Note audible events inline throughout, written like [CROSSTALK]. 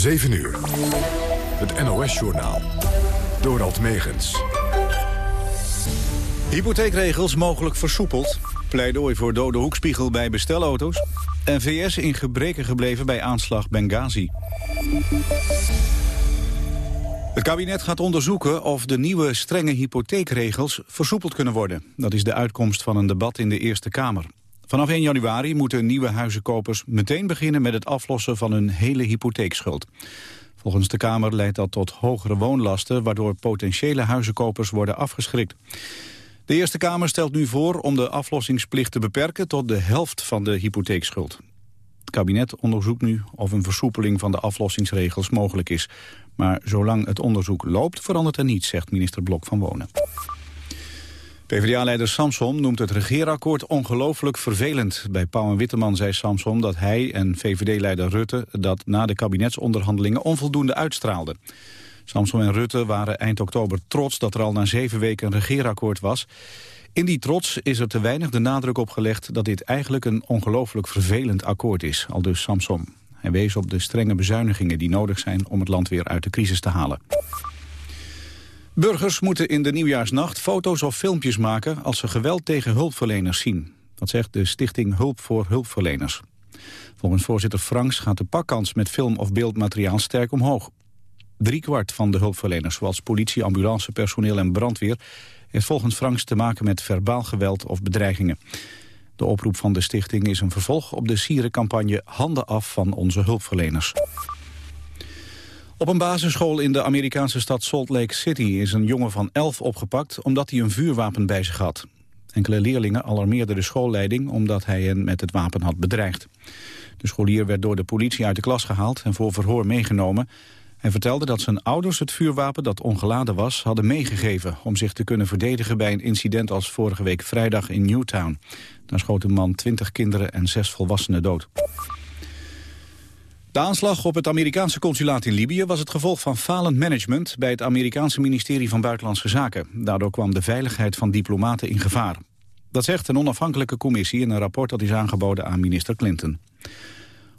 7 uur. Het NOS-journaal. Dorald Megens. Hypotheekregels mogelijk versoepeld. Pleidooi voor dode hoekspiegel bij bestelauto's. En VS in gebreken gebleven bij aanslag Benghazi. Het kabinet gaat onderzoeken of de nieuwe strenge hypotheekregels versoepeld kunnen worden. Dat is de uitkomst van een debat in de Eerste Kamer. Vanaf 1 januari moeten nieuwe huizenkopers meteen beginnen met het aflossen van hun hele hypotheekschuld. Volgens de Kamer leidt dat tot hogere woonlasten, waardoor potentiële huizenkopers worden afgeschrikt. De Eerste Kamer stelt nu voor om de aflossingsplicht te beperken tot de helft van de hypotheekschuld. Het kabinet onderzoekt nu of een versoepeling van de aflossingsregels mogelijk is. Maar zolang het onderzoek loopt verandert er niets, zegt minister Blok van Wonen. PvdA-leider Samson noemt het regeerakkoord ongelooflijk vervelend. Bij Pauw en Witteman zei Samson dat hij en VVD-leider Rutte... dat na de kabinetsonderhandelingen onvoldoende uitstraalden. Samson en Rutte waren eind oktober trots dat er al na zeven weken een regeerakkoord was. In die trots is er te weinig de nadruk op gelegd dat dit eigenlijk een ongelooflijk vervelend akkoord is, al dus Samson. Hij wees op de strenge bezuinigingen die nodig zijn om het land weer uit de crisis te halen. Burgers moeten in de nieuwjaarsnacht foto's of filmpjes maken als ze geweld tegen hulpverleners zien. Dat zegt de stichting Hulp voor Hulpverleners. Volgens voorzitter Franks gaat de pakkans met film- of beeldmateriaal sterk omhoog. Driekwart van de hulpverleners, zoals politie, ambulancepersoneel en brandweer... heeft volgens Franks te maken met verbaal geweld of bedreigingen. De oproep van de stichting is een vervolg op de sierencampagne Handen af van onze hulpverleners. Op een basisschool in de Amerikaanse stad Salt Lake City is een jongen van 11 opgepakt omdat hij een vuurwapen bij zich had. Enkele leerlingen alarmeerden de schoolleiding omdat hij hen met het wapen had bedreigd. De scholier werd door de politie uit de klas gehaald en voor verhoor meegenomen. Hij vertelde dat zijn ouders het vuurwapen dat ongeladen was hadden meegegeven om zich te kunnen verdedigen bij een incident als vorige week vrijdag in Newtown. Daar schoot een man 20 kinderen en zes volwassenen dood. De aanslag op het Amerikaanse consulaat in Libië was het gevolg van falend management bij het Amerikaanse ministerie van Buitenlandse Zaken. Daardoor kwam de veiligheid van diplomaten in gevaar. Dat zegt een onafhankelijke commissie in een rapport dat is aangeboden aan minister Clinton.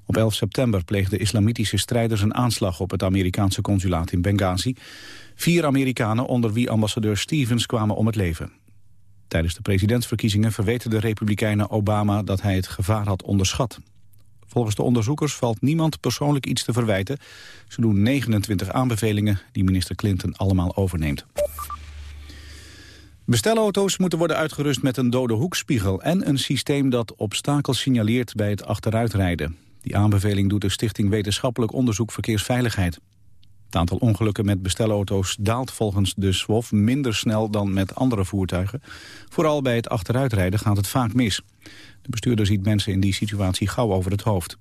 Op 11 september pleegden islamitische strijders een aanslag op het Amerikaanse consulaat in Benghazi. Vier Amerikanen, onder wie ambassadeur Stevens, kwamen om het leven. Tijdens de presidentsverkiezingen verweten de Republikeinen Obama dat hij het gevaar had onderschat. Volgens de onderzoekers valt niemand persoonlijk iets te verwijten. Ze doen 29 aanbevelingen die minister Clinton allemaal overneemt. Bestelauto's moeten worden uitgerust met een dode hoekspiegel... en een systeem dat obstakels signaleert bij het achteruitrijden. Die aanbeveling doet de Stichting Wetenschappelijk Onderzoek Verkeersveiligheid. Het aantal ongelukken met bestelauto's daalt volgens de SWOF minder snel dan met andere voertuigen. Vooral bij het achteruitrijden gaat het vaak mis. De bestuurder ziet mensen in die situatie gauw over het hoofd.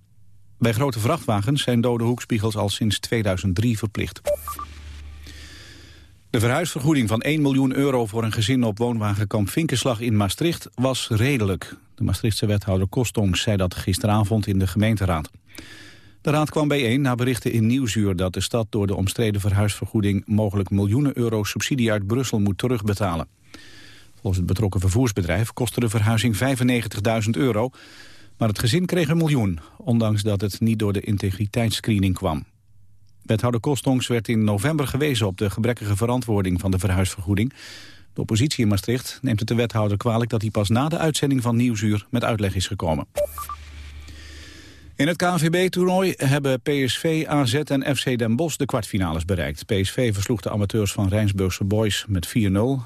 Bij grote vrachtwagens zijn dode hoekspiegels al sinds 2003 verplicht. De verhuisvergoeding van 1 miljoen euro voor een gezin op woonwagenkamp Vinkenslag in Maastricht was redelijk. De Maastrichtse wethouder Kostongs zei dat gisteravond in de gemeenteraad. De raad kwam bijeen na berichten in Nieuwsuur dat de stad door de omstreden verhuisvergoeding mogelijk miljoenen euro subsidie uit Brussel moet terugbetalen. Volgens het betrokken vervoersbedrijf kostte de verhuizing 95.000 euro, maar het gezin kreeg een miljoen, ondanks dat het niet door de integriteitsscreening kwam. Wethouder Kostongs werd in november gewezen op de gebrekkige verantwoording van de verhuisvergoeding. De oppositie in Maastricht neemt het de wethouder kwalijk dat hij pas na de uitzending van Nieuwsuur met uitleg is gekomen. In het KNVB-toernooi hebben PSV, AZ en FC Den Bosch de kwartfinales bereikt. PSV versloeg de amateurs van Rijnsburgse Boys met 4-0.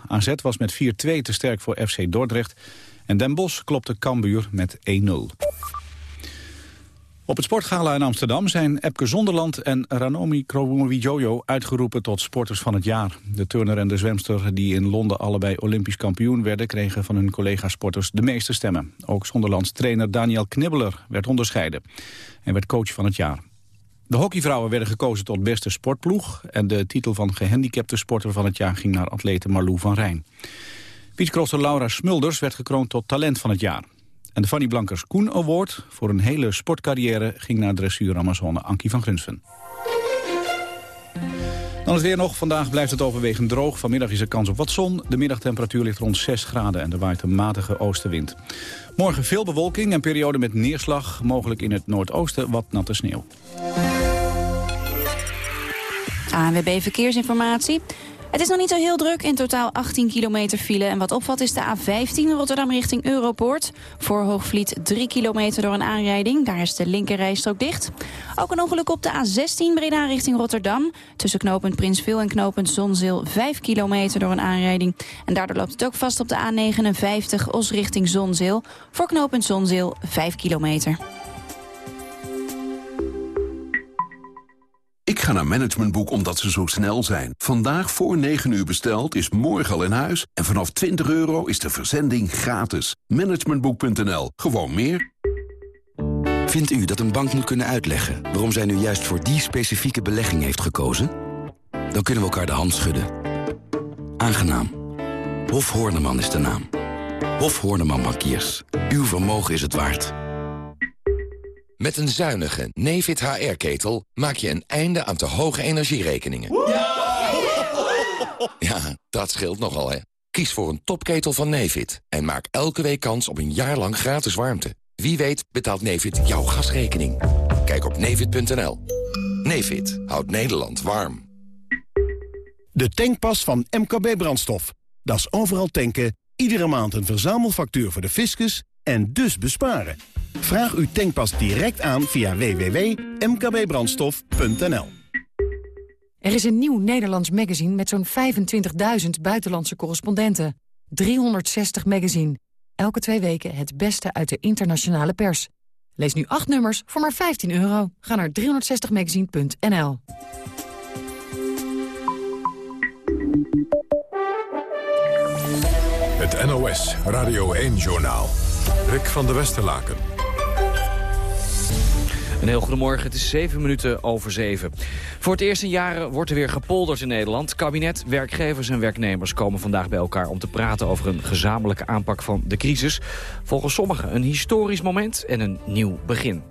AZ was met 4-2 te sterk voor FC Dordrecht. En Den Bosch klopte Cambuur met 1-0. Op het Sportgala in Amsterdam zijn Epke Zonderland en Ranomi Kromowidjojo uitgeroepen tot sporters van het jaar. De turner en de zwemster die in Londen allebei olympisch kampioen werden... kregen van hun collega-sporters de meeste stemmen. Ook Zonderlands trainer Daniel Knibbeler werd onderscheiden. en werd coach van het jaar. De hockeyvrouwen werden gekozen tot beste sportploeg... en de titel van gehandicapte sporter van het jaar ging naar atlete Marlou van Rijn. Fietscrosser Laura Smulders werd gekroond tot talent van het jaar. En de Fanny Blankers Koen Award voor een hele sportcarrière... ging naar dressuur Amazone Ankie van Grunsven. Dan het weer nog. Vandaag blijft het overwegend droog. Vanmiddag is er kans op wat zon. De middagtemperatuur ligt rond 6 graden en er waait een matige oostenwind. Morgen veel bewolking en periode met neerslag. Mogelijk in het noordoosten wat natte sneeuw. ANWB Verkeersinformatie. Het is nog niet zo heel druk, in totaal 18 kilometer file. En wat opvalt is de A15 Rotterdam richting Europoort. Voor Hoogvliet 3 kilometer door een aanrijding. Daar is de linkerrijstrook dicht. Ook een ongeluk op de A16 Breda richting Rotterdam. Tussen knooppunt Prinsveel en knooppunt Zonzeel 5 kilometer door een aanrijding. En daardoor loopt het ook vast op de A59 Os richting Zonzeel. Voor knooppunt Zonzeel 5 kilometer. Ik ga naar Managementboek omdat ze zo snel zijn. Vandaag voor 9 uur besteld is morgen al in huis. En vanaf 20 euro is de verzending gratis. Managementboek.nl. Gewoon meer. Vindt u dat een bank moet kunnen uitleggen... waarom zij nu juist voor die specifieke belegging heeft gekozen? Dan kunnen we elkaar de hand schudden. Aangenaam. Hof Horneman is de naam. Hof Horneman Bankiers. Uw vermogen is het waard. Met een zuinige Nefit HR-ketel maak je een einde aan te hoge energierekeningen. Ja, dat scheelt nogal, hè. Kies voor een topketel van Nefit en maak elke week kans op een jaar lang gratis warmte. Wie weet betaalt Nefit jouw gasrekening. Kijk op nefit.nl. Nefit houdt Nederland warm. De tankpas van MKB Brandstof. Dat is overal tanken, iedere maand een verzamelfactuur voor de fiscus en dus besparen. Vraag uw tankpas direct aan via www.mkbbrandstof.nl. Er is een nieuw Nederlands magazine met zo'n 25.000 buitenlandse correspondenten. 360 magazine. Elke twee weken het beste uit de internationale pers. Lees nu acht nummers voor maar 15 euro. Ga naar 360magazine.nl. Het NOS Radio 1-journaal. Rick van der Westerlaken. Een heel goedemorgen, het is zeven minuten over zeven. Voor het eerst in jaren wordt er weer gepolderd in Nederland. Kabinet, werkgevers en werknemers komen vandaag bij elkaar... om te praten over een gezamenlijke aanpak van de crisis. Volgens sommigen een historisch moment en een nieuw begin.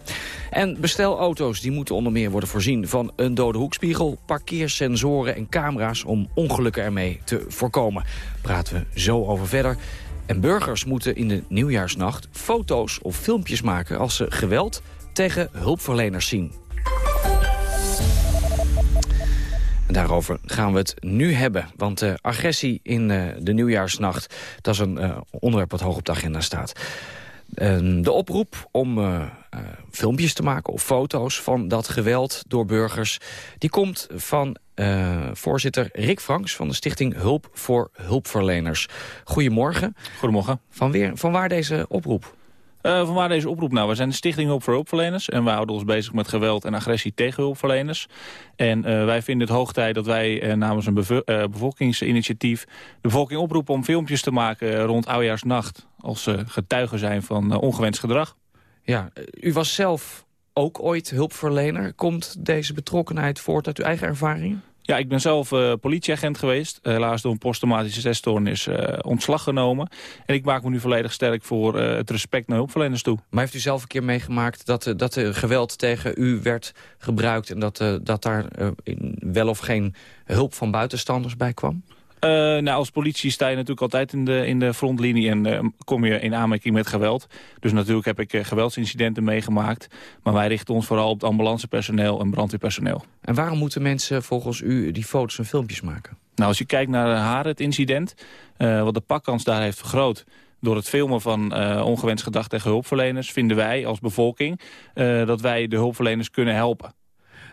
En bestelauto's die moeten onder meer worden voorzien van een dode hoekspiegel... parkeersensoren en camera's om ongelukken ermee te voorkomen. Praten we zo over verder. Burgers moeten in de nieuwjaarsnacht foto's of filmpjes maken... als ze geweld tegen hulpverleners zien. En daarover gaan we het nu hebben. Want uh, agressie in uh, de nieuwjaarsnacht... dat is een uh, onderwerp wat hoog op de agenda staat. Ehm, de oproep om filmpjes te maken of foto's van dat geweld door burgers... die komt van voorzitter Rick Franks van de stichting Hulp voor Hulpverleners. Goedemorgen. Goedemorgen. Van, weer, van waar deze oproep? Uh, van waar deze oproep nou? We zijn de Stichting Hulp voor Hulpverleners. En wij houden ons bezig met geweld en agressie tegen hulpverleners. En uh, wij vinden het hoog tijd dat wij namens een bevo bevolkingsinitiatief... de bevolking oproepen om filmpjes te maken rond Oudjaarsnacht... als ze getuigen zijn van ongewenst gedrag. Ja, u was zelf ook ooit hulpverlener. Komt deze betrokkenheid voort uit uw eigen ervaring? Ja, ik ben zelf uh, politieagent geweest. Helaas door een posttraumatische stressstoornis uh, ontslag genomen. En ik maak me nu volledig sterk voor uh, het respect naar hulpverleners toe. Maar heeft u zelf een keer meegemaakt dat, dat er geweld tegen u werd gebruikt... en dat, dat daar wel of geen hulp van buitenstanders bij kwam? Uh, nou, als politie sta je natuurlijk altijd in de, in de frontlinie en uh, kom je in aanmerking met geweld. Dus natuurlijk heb ik uh, geweldsincidenten meegemaakt. Maar wij richten ons vooral op het ambulancepersoneel en brandweerpersoneel. En waarom moeten mensen volgens u die foto's en filmpjes maken? Nou, als je kijkt naar haar het incident, wat de pakkans daar heeft vergroot door het filmen van ongewenst gedrag tegen hulpverleners... vinden wij als bevolking dat wij de hulpverleners kunnen helpen.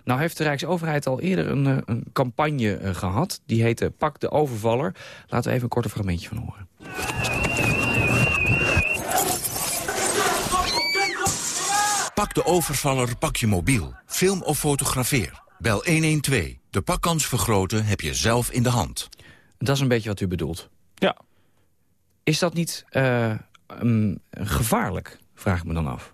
Nou heeft de Rijksoverheid al eerder een, eh, een campagne uh, gehad. Die heette Pak de overvaller. Laten we even een korte fragmentje van horen. Pak de overvaller, pak je mobiel. Film of fotografeer. Bel 112. De pakkans vergroten heb je zelf in de hand. Dat is een beetje wat u bedoelt. Ja. Is dat niet uh, um, gevaarlijk, vraag ik me dan af.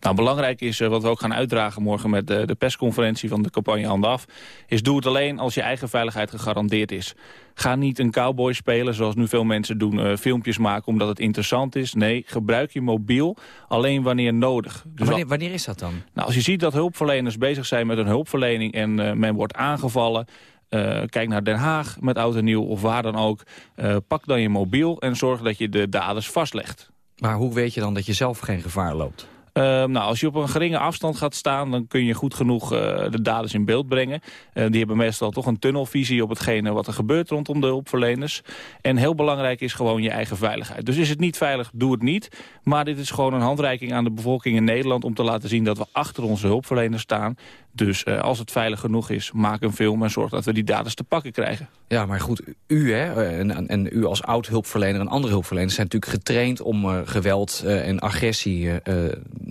Nou, belangrijk is, uh, wat we ook gaan uitdragen morgen met de, de persconferentie van de campagne Hand Af, is doe het alleen als je eigen veiligheid gegarandeerd is. Ga niet een cowboy spelen zoals nu veel mensen doen, uh, filmpjes maken omdat het interessant is. Nee, gebruik je mobiel alleen wanneer nodig. Dus wanneer, wanneer, is dat dan? Nou, als je ziet dat hulpverleners bezig zijn met een hulpverlening en uh, men wordt aangevallen, uh, kijk naar Den Haag met oud en nieuw of waar dan ook. Uh, pak dan je mobiel en zorg dat je de daders vastlegt. Maar hoe weet je dan dat je zelf geen gevaar loopt? Ehm, nou, als je op een geringe afstand gaat staan, dan kun je goed genoeg uh, de daders in beeld brengen. Uh, die hebben meestal toch een tunnelvisie op hetgene wat er gebeurt rondom de hulpverleners. En heel belangrijk is gewoon je eigen veiligheid. Dus is het niet veilig, doe het niet. Maar dit is gewoon een handreiking aan de bevolking in Nederland... om te laten zien dat we achter onze hulpverleners staan. Dus uh, als het veilig genoeg is, maak een film en zorg dat we die daders te pakken krijgen. Ja, maar goed, u hè, en, en u als oud-hulpverlener en andere hulpverleners... zijn natuurlijk getraind om geweld en agressie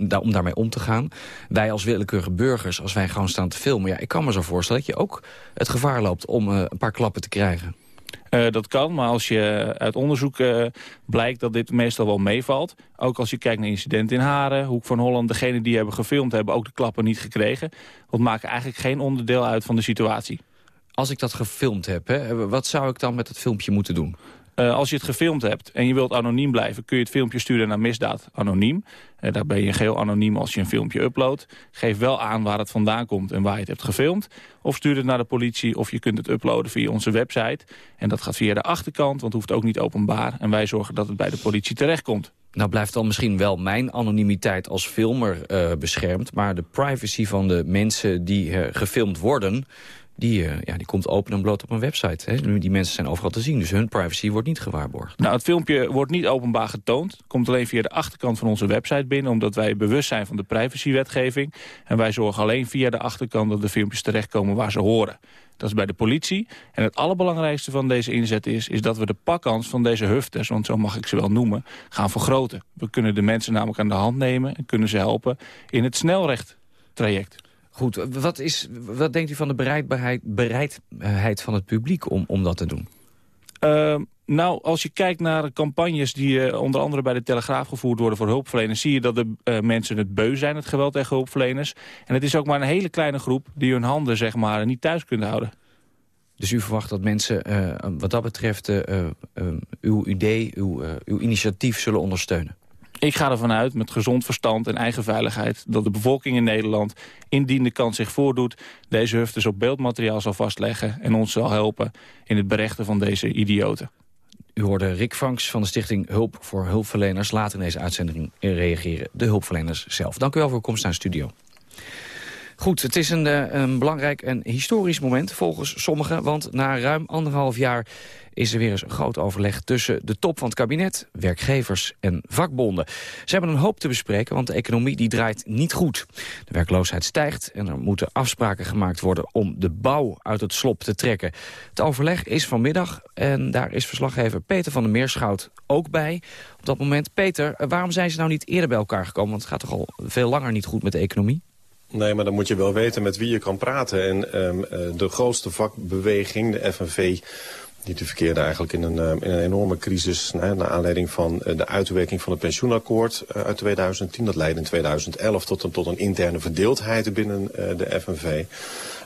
daar, om daarmee om te gaan. Wij als willekeurige burgers, als wij gewoon staan te filmen... ja, ik kan me zo voorstellen dat je ook het gevaar loopt om een paar klappen te krijgen. Uh, dat kan, maar als je uit onderzoek uh, blijkt dat dit meestal wel meevalt... ook als je kijkt naar incidenten in Haren, Hoek van Holland... degenen die hebben gefilmd hebben ook de klappen niet gekregen. Want maken eigenlijk geen onderdeel uit van de situatie. Als ik dat gefilmd heb, hè, wat zou ik dan met het filmpje moeten doen? Uh, als je het gefilmd hebt en je wilt anoniem blijven... kun je het filmpje sturen naar misdaad anoniem. Uh, daar ben je geheel anoniem als je een filmpje uploadt. Geef wel aan waar het vandaan komt en waar je het hebt gefilmd. Of stuur het naar de politie of je kunt het uploaden via onze website. En dat gaat via de achterkant, want het hoeft ook niet openbaar. En wij zorgen dat het bij de politie terechtkomt. Nou blijft dan misschien wel mijn anonimiteit als filmer uh, beschermd... maar de privacy van de mensen die gefilmd worden die, uh, ja, die komt open en bloot op een website. Hè. Die mensen zijn overal te zien, dus hun privacy wordt niet gewaarborgd. Nou, het filmpje wordt niet openbaar getoond. Komt alleen via de achterkant van onze website binnen... omdat wij bewust zijn van de privacywetgeving. En wij zorgen alleen via de achterkant dat de filmpjes terechtkomen waar ze horen. Dat is bij de politie. En het allerbelangrijkste van deze inzet is... is dat we de pakkans van deze hufters, want zo mag ik ze wel noemen... gaan vergroten. We kunnen de mensen namelijk aan de hand nemen... en kunnen ze helpen in het snelrechttraject. Goed, wat, is, wat denkt u van de bereidbaarheid, bereidheid van het publiek om, om dat te doen? Uh, nou, als je kijkt naar campagnes die uh, onder andere bij de Telegraaf gevoerd worden voor hulpverleners... zie je dat de uh, mensen het beu zijn, het geweld tegen hulpverleners. En het is ook maar een hele kleine groep die hun handen zeg maar, niet thuis kunnen houden. Dus u verwacht dat mensen uh, wat dat betreft uw idee, uw, uw initiatief zullen ondersteunen? Ik ga ervan uit, met gezond verstand en eigen veiligheid... dat de bevolking in Nederland, indien de kans zich voordoet... deze hufters op beeldmateriaal zal vastleggen... en ons zal helpen in het berechten van deze idioten. U hoorde Rick Franks van de stichting Hulp voor Hulpverleners... later in deze uitzending reageren de hulpverleners zelf. Dank u wel voor uw komst naar de studio. Goed, het is een, een belangrijk en historisch moment volgens sommigen... want na ruim anderhalf jaar is er weer eens een groot overleg tussen de top van het kabinet, werkgevers en vakbonden. Ze hebben een hoop te bespreken, want de economie die draait niet goed. De werkloosheid stijgt en er moeten afspraken gemaakt worden om de bouw uit het slop te trekken. Het overleg is vanmiddag en daar is verslaggever Peter van der Meerschout ook bij. Op dat moment, Peter, waarom zijn ze nou niet eerder bij elkaar gekomen? Want het gaat toch al veel langer niet goed met de economie? Nee, maar dan moet je wel weten met wie je kan praten. En um, de grootste vakbeweging, de FNV, die verkeerde eigenlijk in een, uh, in een enorme crisis... Né, naar aanleiding van uh, de uitwerking van het pensioenakkoord uh, uit 2010. Dat leidde in 2011 tot een, tot een interne verdeeldheid binnen de FNV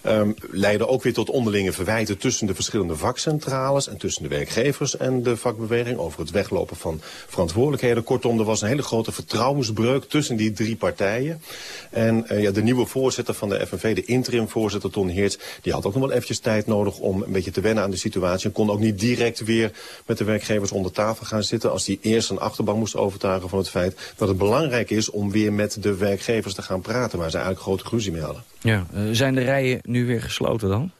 um, leidde ook weer tot onderlinge verwijten tussen de verschillende vakcentrales en tussen de werkgevers en de vakbeweging over het weglopen van verantwoordelijkheden. Kortom, er was een hele grote vertrouwensbreuk tussen die drie partijen. En uh, ja, de nieuwe voorzitter van de FNV, de interim voorzitter Ton Heerts, die had ook nog wel eventjes tijd nodig om een beetje te wennen aan de situatie. Ook niet direct weer met de werkgevers onder tafel gaan zitten als die eerst een achterban moest overtuigen van het feit dat het belangrijk is om weer met de werkgevers te gaan praten, waar ze eigenlijk grote ruzie mee hadden. Ja, uh, zijn de rijen nu weer gesloten dan?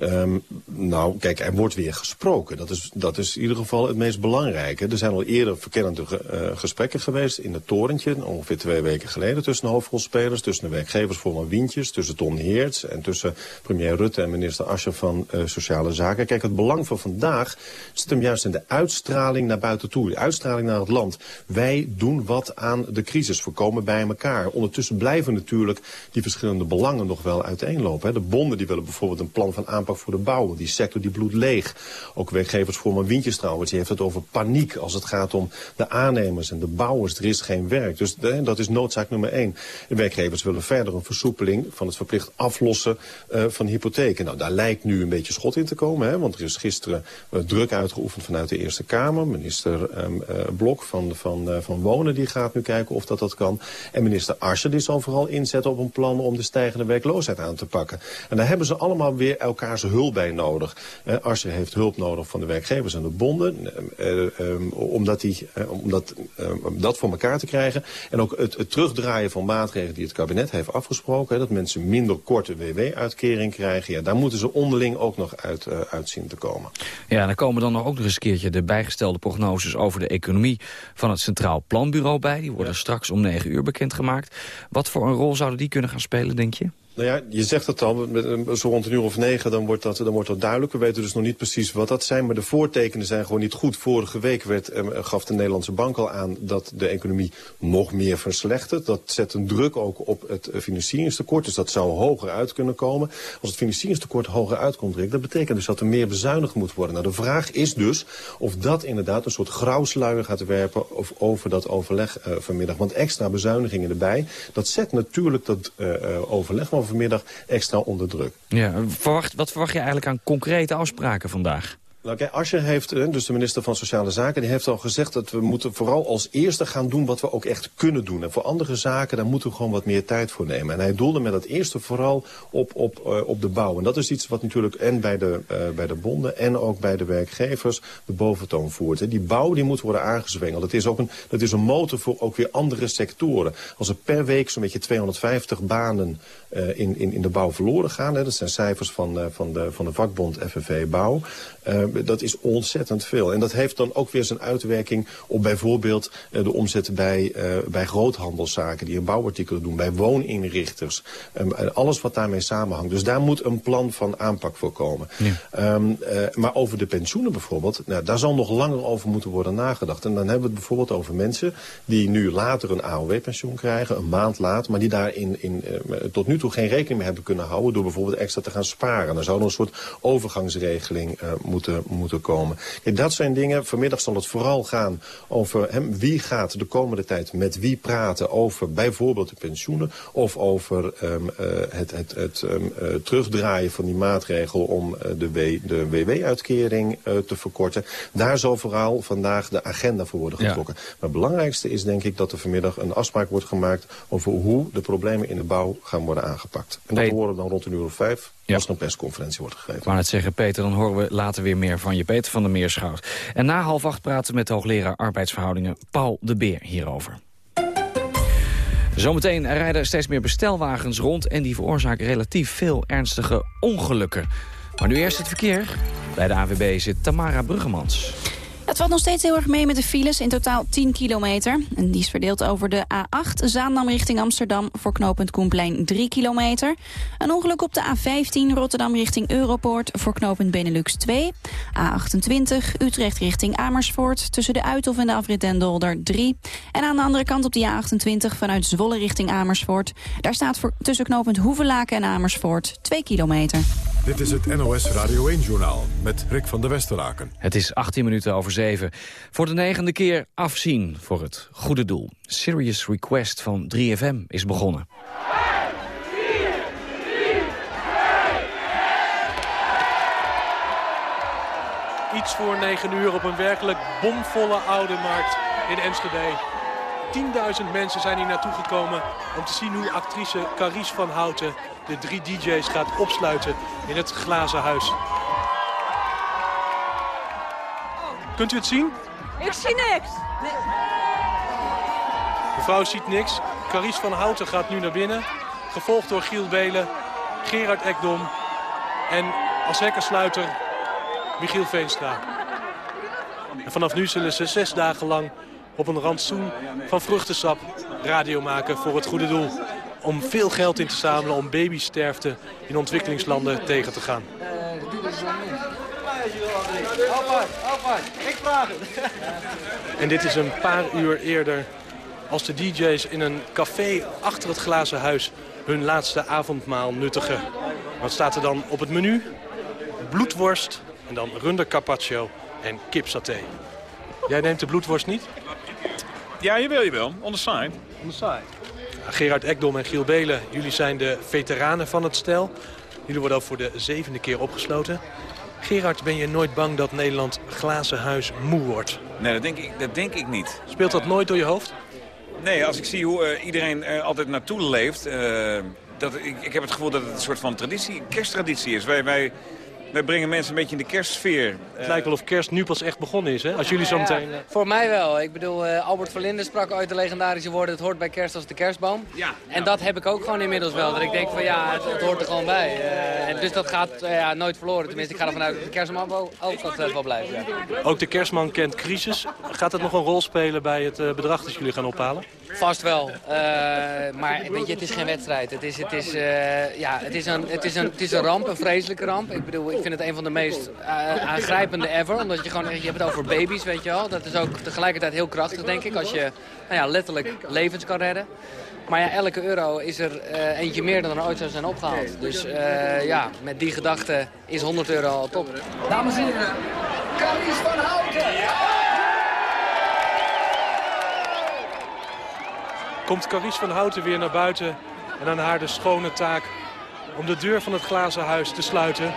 Um, nou, kijk, er wordt weer gesproken. Dat is, dat is in ieder geval het meest belangrijke. Er zijn al eerder verkennende ge, uh, gesprekken geweest in het torentje... ongeveer twee weken geleden tussen de hoofdrolspelers... tussen de werkgevers voor Wientjes, tussen Ton Heerts... en tussen premier Rutte en minister Ascher van uh, Sociale Zaken. Kijk, het belang van vandaag zit hem juist in de uitstraling naar buiten toe. De uitstraling naar het land. Wij doen wat aan de crisis. We komen bij elkaar. Ondertussen blijven natuurlijk die verschillende belangen nog wel uiteenlopen. Hè. De bonden die willen bijvoorbeeld een plan van aanpak aanpak voor de bouw. Die sector die bloedt leeg. Ook werkgeversvoorman Wintjes trouwens, die heeft het over paniek als het gaat om de aannemers en de bouwers. Er is geen werk. Dus dat is noodzaak nummer één. De werkgevers willen verder een versoepeling van het verplicht aflossen uh, van hypotheken. Nou, daar lijkt nu een beetje schot in te komen. Hè, want er is gisteren uh, druk uitgeoefend vanuit de Eerste Kamer. Minister um, uh, Blok van, van, van Wonen die gaat nu kijken of dat dat kan. En minister Ascher die zal vooral inzetten op een plan om de stijgende werkloosheid aan te pakken. En daar hebben ze allemaal weer elkaar ze hulp bij nodig. Uh, Asscher heeft hulp nodig van de werkgevers en de bonden. Um, omdat die, omdat, dat voor elkaar te krijgen. En ook het, het, terugdraaien van maatregelen die het kabinet heeft afgesproken. Hè, dat mensen minder korte WW-uitkering krijgen. Ja, daar moeten ze onderling ook nog uit, uit zien te komen. Ja, dan komen dan nog ook nog eens een keertje de bijgestelde prognoses over de economie van het Centraal Planbureau bij. Die worden straks om 9 uur bekendgemaakt. Wat voor een rol zouden die kunnen gaan spelen, denk je? Nou ja, je zegt het al, zo rond een uur of negen, dan wordt, dat, dan wordt dat duidelijk. We weten dus nog niet precies wat dat zijn, maar de voortekenen zijn gewoon niet goed. Vorige week werd, eh, gaf de Nederlandse bank al aan dat de economie nog meer verslechtert. Dat zet een druk ook op het eh, financieringstekort, dus dat zou hoger uit kunnen komen. Als het financieringstekort hoger uitkomt, Rick, dat betekent dus dat er meer bezuinigd moet worden. Nou, de vraag is dus of dat inderdaad een soort grauwsluier gaat werpen of over dat overleg uh, vanmiddag. Want extra bezuinigingen erbij, dat zet natuurlijk dat uh, overleg vanmiddag extra onder druk. Ja, verwacht, wat verwacht je eigenlijk aan concrete afspraken vandaag? Nou, kijk, Asscher heeft, eh, dus de minister van Sociale Zaken, die heeft al gezegd dat we moeten vooral als eerste gaan doen wat we ook echt kunnen doen. En voor andere zaken, daar moeten we gewoon wat meer tijd voor nemen. En hij doelde met dat eerste vooral op, op, uh, op de bouw. En dat is iets wat natuurlijk en bij de, uh, bij de bonden en ook bij de werkgevers de boventoon voert. Die bouw die moet worden aangezwengeld. Dat is ook een, dat is een motor voor ook weer andere sectoren. Als er per week zo'n beetje 250 banen in, in, in de bouw verloren gaan, hè, dat zijn cijfers van, uh, van, de, van de vakbond FNV Bouw, uh, dat is ontzettend veel. En dat heeft dan ook weer zijn uitwerking op bijvoorbeeld de omzet bij, bij groothandelszaken die een bouwartikelen doen, bij wooninrichters. Um, alles wat daarmee samenhangt. Dus daar moet een plan van aanpak voor komen. Ja. Um, uh, maar over de pensioenen bijvoorbeeld, nou, daar zal nog langer over moeten worden nagedacht. En dan hebben we het bijvoorbeeld over mensen die nu later een AOW-pensioen krijgen, een maand later, maar die daar in, in, tot nu toe geen rekening mee hebben kunnen houden door bijvoorbeeld extra te gaan sparen. Dan zou er een soort overgangsregeling moeten moeten komen. Kijk, dat zijn dingen. Vanmiddag zal het vooral gaan over hem, wie gaat de komende tijd met wie praten over bijvoorbeeld de pensioenen of over um, uh, het, het, het um, uh, terugdraaien van die maatregel om de, w, de WW-uitkering te verkorten. Daar zal vooral vandaag de agenda voor worden getrokken. Ja. Maar het belangrijkste is denk ik dat er vanmiddag een afspraak wordt gemaakt over hoe de problemen in de bouw gaan worden aangepakt. En dat horen dan rond een uur of vijf ja. als er een persconferentie wordt gegeven. Wou net zeggen, Peter, dan horen we later weer meer van je. Peter van der Meerschout. En na half acht praten we met de hoogleraar arbeidsverhoudingen Paul de Beer hierover. Zometeen rijden steeds meer bestelwagens rond... en die veroorzaken relatief veel ernstige ongelukken. Maar nu eerst het verkeer. Bij de AWB zit Tamara Bruggemans. Het valt nog steeds heel erg mee met de files, in totaal 10 kilometer. En die is verdeeld over de A8, Zaandam richting Amsterdam... voor knooppunt Koenplein 3 kilometer. Een ongeluk op de A15, Rotterdam richting Europoort... voor knooppunt Benelux 2. A28, Utrecht richting Amersfoort... tussen de Uithof en de afrit Den Dolder 3. En aan de andere kant op de A28 vanuit Zwolle richting Amersfoort. Daar staat voor, tussen knooppunt Hoevelaken en Amersfoort 2 kilometer. Dit is het NOS Radio 1-journaal met Rick van der Westeraken. Het is 18 minuten over 7. Voor de negende keer afzien voor het goede doel. Serious Request van 3FM is begonnen. Iets voor 9 uur op een werkelijk bomvolle oude markt in Enschede. 10.000 mensen zijn hier naartoe gekomen om te zien hoe actrice Carice van Houten de drie DJ's gaat opsluiten in het glazen huis. Kunt u het zien? Ik zie niks. Nee. Mevrouw ziet niks. Carice van Houten gaat nu naar binnen. Gevolgd door Giel Belen, Gerard Ekdom en als hekkersluiter Michiel Veenstra. En vanaf nu zullen ze zes dagen lang op een rantsoen van vruchtensap radio maken voor het goede doel. Om veel geld in te zamelen om babysterfte in ontwikkelingslanden tegen te gaan. En dit is een paar uur eerder als de DJ's in een café achter het glazen huis hun laatste avondmaal nuttigen. Wat staat er dan op het menu? Bloedworst en dan runder carpaccio en kipsaté. Jij neemt de bloedworst niet? Ja, jawel, jawel. On the side. On the side. Gerard Ekdom en Giel Belen, jullie zijn de veteranen van het stel. Jullie worden al voor de zevende keer opgesloten. Gerard, ben je nooit bang dat Nederland glazen huis moe wordt? Nee, dat denk ik, dat denk ik niet. Speelt dat nooit door je hoofd? Nee, als ik zie hoe uh, iedereen er altijd naartoe leeft... Uh, dat, ik, ik heb het gevoel dat het een soort van traditie, kersttraditie is. Wij, wij, wij brengen mensen een beetje in de kerstsfeer. Het lijkt wel of kerst nu pas echt begonnen is, hè? Als jullie zo meteen... Ja, voor mij wel. Ik bedoel, uh, Albert Verlinde sprak ooit de legendarische woorden... het hoort bij kerst als de kerstboom. Ja. En dat heb ik ook gewoon inmiddels wel. Dat ik denk van ja, het, het hoort er gewoon bij. Uh, en dus dat gaat uh, ja, nooit verloren. Tenminste, ik ga ervan uit dat de kerstman ook dat wel blijft. Ja. Ook de kerstman kent crisis. Gaat dat nog een rol spelen bij het bedrag dat jullie gaan ophalen? Vast wel. maar weet je, het is geen wedstrijd. Het is, het, is, ja, het, is een, het, is een, het is een ramp, een vreselijke ramp. Ik bedoel, ik vind het een van de meest aangrijpende ever. Omdat je gewoon, je hebt het over baby's, weet je wel. Dat is ook tegelijkertijd heel krachtig, denk ik. Als je nou ja, letterlijk levens kan redden. Maar ja, elke euro is er eentje meer dan er ooit zou zijn opgehaald. Dus ja, met die gedachte is 100 euro al top. Dames en heren, Caries van Houten! Komt Caries van Houten weer naar buiten en aan haar de schone taak om de deur van het glazen huis te sluiten.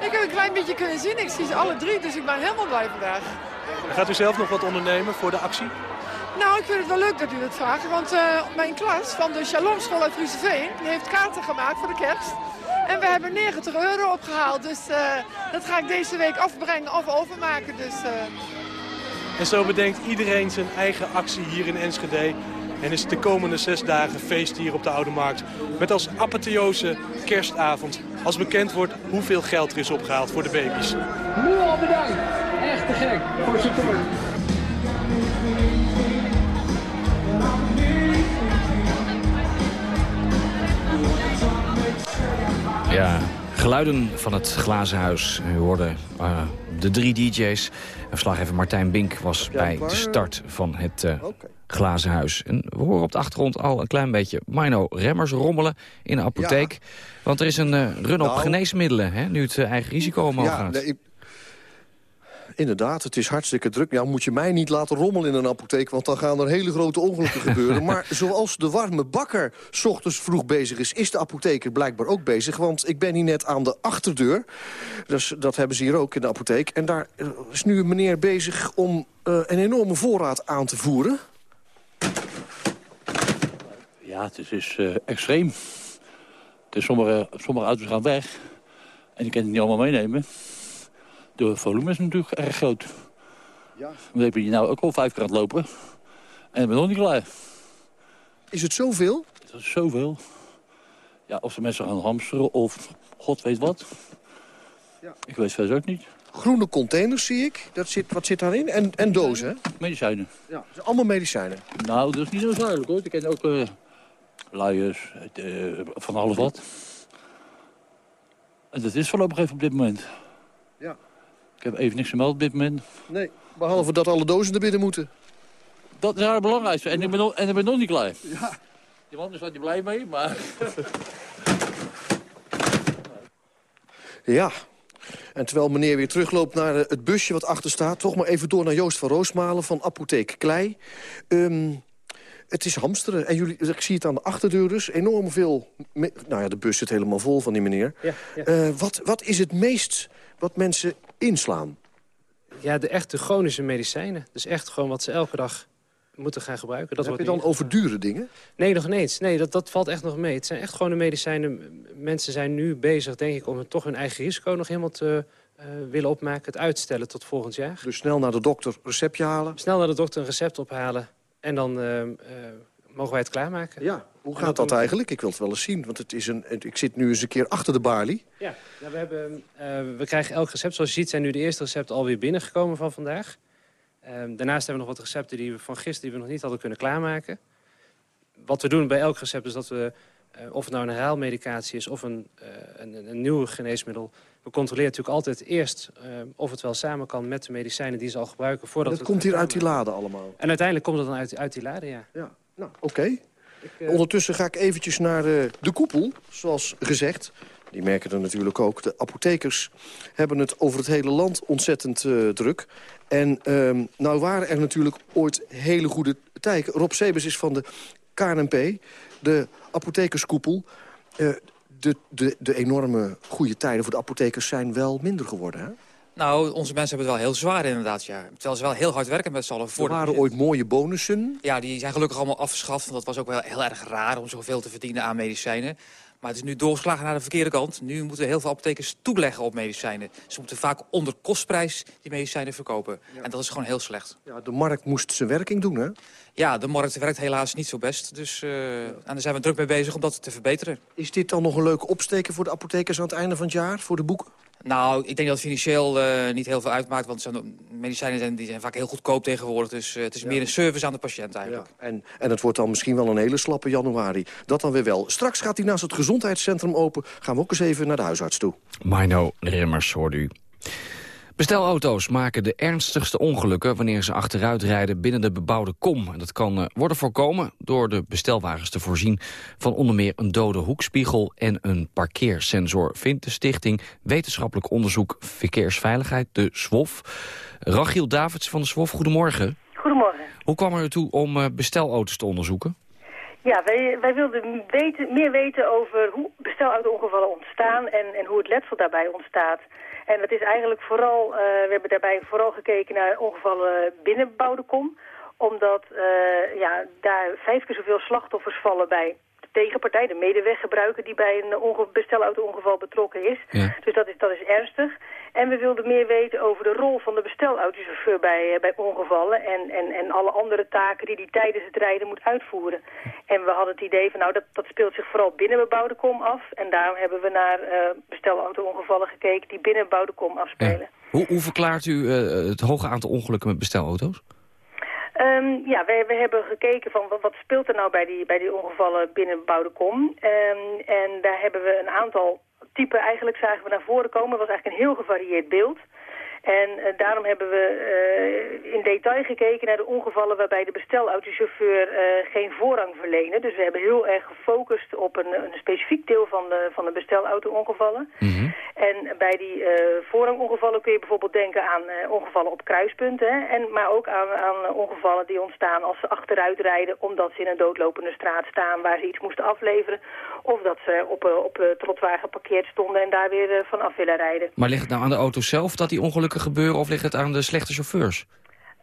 Ik heb een klein beetje kunnen zien. Ik zie ze alle drie, dus ik ben helemaal blij vandaag. Gaat u zelf nog wat ondernemen voor de actie? Nou, ik vind het wel leuk dat u dat vraagt. Want uh, mijn klas van de Shalom School uit die heeft kaarten gemaakt voor de kerst. En we hebben 90 euro opgehaald. Dus uh, dat ga ik deze week afbrengen of overmaken. Dus, uh... En zo bedenkt iedereen zijn eigen actie hier in Enschede. En is het de komende zes dagen feest hier op de Oude Markt. Met als apotheose kerstavond. Als bekend wordt hoeveel geld er is opgehaald voor de baby's. Nu al bedankt. Echt te gek voor support. Ja, geluiden van het glazen huis. U hoorde uh, de drie DJ's. Verslaggever Martijn Bink was bij de start van het uh, okay. glazen huis. En we horen op de achtergrond al een klein beetje Mino Remmers rommelen in de apotheek. Ja. Want er is een uh, run op nou, geneesmiddelen, hè, nu het uh, eigen risico omhoog ja, gaat. Nee, ik... Inderdaad, het is hartstikke druk. Ja, moet je mij niet laten rommelen in een apotheek... want dan gaan er hele grote ongelukken [LAUGHS] gebeuren. Maar zoals de warme bakker s ochtends vroeg bezig is... is de apotheker blijkbaar ook bezig. Want ik ben hier net aan de achterdeur. Dus dat hebben ze hier ook in de apotheek. En daar is nu een meneer bezig om uh, een enorme voorraad aan te voeren. Ja, het is, is uh, extreem. Dus sommige, sommige auto's gaan weg. En je kan het niet allemaal meenemen. De volume is natuurlijk erg groot. Ja. Dan heb je nou ook al vijf keer aan het lopen. En ik ben nog niet klaar. Is het zoveel? Dat is zoveel. Ja, of de mensen gaan hamsteren of god weet wat. Ja. Ik weet verder ook niet. Groene containers zie ik. Dat zit, wat zit daarin? En, en dozen, hè? Medicijnen. Ja, allemaal medicijnen. Nou, dat is niet zo duidelijk, hoor. Ik ken ook uh, luiers, uh, van alles wat. En dat is voorlopig even op dit moment. Ja. Ik heb even niks gemeld op dit moment. Nee, behalve dat alle dozen er binnen moeten. Dat is het belangrijkste. En ik ben nog, en ik ben nog niet klaar. Ja. Die man is daar niet blij mee, maar... ja. En terwijl meneer weer terugloopt naar het busje wat achter staat... toch maar even door naar Joost van Roosmalen van Apotheek Klei. Um, het is hamsteren. En jullie, ik zie het aan de achterdeur dus. Enorm veel... Nou ja, de bus zit helemaal vol van die meneer. Ja, ja. Uh, wat, wat is het meest wat mensen inslaan? Ja, de echte chronische medicijnen. Dus echt gewoon wat ze elke dag moeten gaan gebruiken. Dat Heb je dan over dure dingen? Nee, nog ineens. Nee, dat, dat valt echt nog mee. Het zijn echt gewoon de medicijnen. Mensen zijn nu bezig, denk ik, om toch hun eigen risico nog helemaal te uh, willen opmaken. Het uitstellen tot volgend jaar. Dus snel naar de dokter receptje halen? Snel naar de dokter een recept ophalen. En dan uh, uh, mogen wij het klaarmaken. Ja, hoe gaat dat, dat eigenlijk? Ik wil het wel eens zien, want het is een, ik zit nu eens een keer achter de balie. Ja, nou, we, hebben, uh, we krijgen elk recept. Zoals je ziet zijn nu de eerste recepten alweer binnengekomen van vandaag. Um, daarnaast hebben we nog wat recepten die we van gisteren die we nog niet hadden kunnen klaarmaken. Wat we doen bij elk recept is dat we, uh, of het nou een herhaalmedicatie is of een, een, een nieuw geneesmiddel... we controleren natuurlijk altijd eerst uh, of het wel samen kan met de medicijnen die ze al gebruiken. Voordat dat komt hier uit die lade allemaal? En uiteindelijk komt het dan uit, uit die lade, ja. Ja, nou, oké. Okay. Uh... Ondertussen ga ik eventjes naar uh, de koepel, zoals gezegd. Die merken er natuurlijk ook. De apothekers hebben het over het hele land ontzettend uh, druk. En uh, nou waren er natuurlijk ooit hele goede tijden. Rob Sebes is van de KNP, de apothekerskoepel. De, de, de enorme goede tijden voor de apothekers zijn wel minder geworden, hè? Nou, onze mensen hebben het wel heel zwaar inderdaad, ja. Terwijl ze wel heel hard werken met z'n allen. Er waren ooit mooie bonussen. Ja, die zijn gelukkig allemaal afgeschaft. Want dat was ook wel heel erg raar om zoveel te verdienen aan medicijnen. Maar het is nu doorgeslagen naar de verkeerde kant. Nu moeten heel veel apothekers toeleggen op medicijnen. Ze moeten vaak onder kostprijs die medicijnen verkopen. En dat is gewoon heel slecht. Ja, de markt moest zijn werking doen, hè? Ja, de markt werkt helaas niet zo best. Dus uh, en daar zijn we druk mee bezig om dat te verbeteren. Is dit dan nog een leuke opsteken voor de apothekers aan het einde van het jaar? Voor de boeken? Nou, ik denk dat het financieel uh, niet heel veel uitmaakt. Want medicijnen zijn, die zijn vaak heel goedkoop tegenwoordig. Dus uh, het is ja. meer een service aan de patiënt eigenlijk. Ja. En, en het wordt dan misschien wel een hele slappe januari. Dat dan weer wel. Straks gaat hij naast het gezondheidscentrum open. Gaan we ook eens even naar de huisarts toe. Mino Rimmers hoort u. Bestelauto's maken de ernstigste ongelukken wanneer ze achteruit rijden binnen de bebouwde kom. En dat kan uh, worden voorkomen door de bestelwagens te voorzien van onder meer een dode hoekspiegel en een parkeersensor, vindt de stichting Wetenschappelijk Onderzoek Verkeersveiligheid, de SWOF. Rachiel Davids van de SWOF, goedemorgen. Goedemorgen. Hoe kwam er toe om uh, bestelauto's te onderzoeken? Ja, wij, wij wilden weten, meer weten over hoe bestelauto-ongevallen ontstaan en, en hoe het letsel daarbij ontstaat. En dat is eigenlijk vooral, uh, we hebben daarbij vooral gekeken naar ongevallen binnen bebouwde kom. Omdat uh, ja, daar vijf keer zoveel slachtoffers vallen bij de tegenpartij, de medeweggebruiker die bij een onge bestelauto-ongeval betrokken is. Ja. Dus dat is, dat is ernstig. En we wilden meer weten over de rol van de bestelautochauffeur bij, uh, bij ongevallen en, en, en alle andere taken die hij tijdens het rijden moet uitvoeren. En we hadden het idee van nou dat, dat speelt zich vooral binnen bebouwde kom af. En daarom hebben we naar uh, bestelauto-ongevallen gekeken die binnen bebouwde kom afspelen. Ja. Hoe, hoe verklaart u uh, het hoge aantal ongelukken met bestelauto's? Um, ja, we, we hebben gekeken van wat, wat speelt er nou bij die, bij die ongevallen binnen bebouwde kom. Um, en daar hebben we een aantal typen eigenlijk zagen we naar voren komen. Was eigenlijk een heel gevarieerd beeld. En uh, daarom hebben we uh, in detail gekeken naar de ongevallen waarbij de bestelautochauffeur uh, geen voorrang verleende. Dus we hebben heel erg gefocust op een, een specifiek deel van de, van de bestelauto-ongevallen. Mm -hmm. En bij die voorrangongevallen kun je bijvoorbeeld denken aan ongevallen op kruispunten. Hè, en, maar ook aan, aan ongevallen die ontstaan als ze achteruit rijden omdat ze in een doodlopende straat staan waar ze iets moesten afleveren. Of dat ze op, op trottoir geparkeerd stonden en daar weer vanaf willen rijden. Maar ligt het nou aan de auto zelf dat die ongelukken gebeuren of ligt het aan de slechte chauffeurs?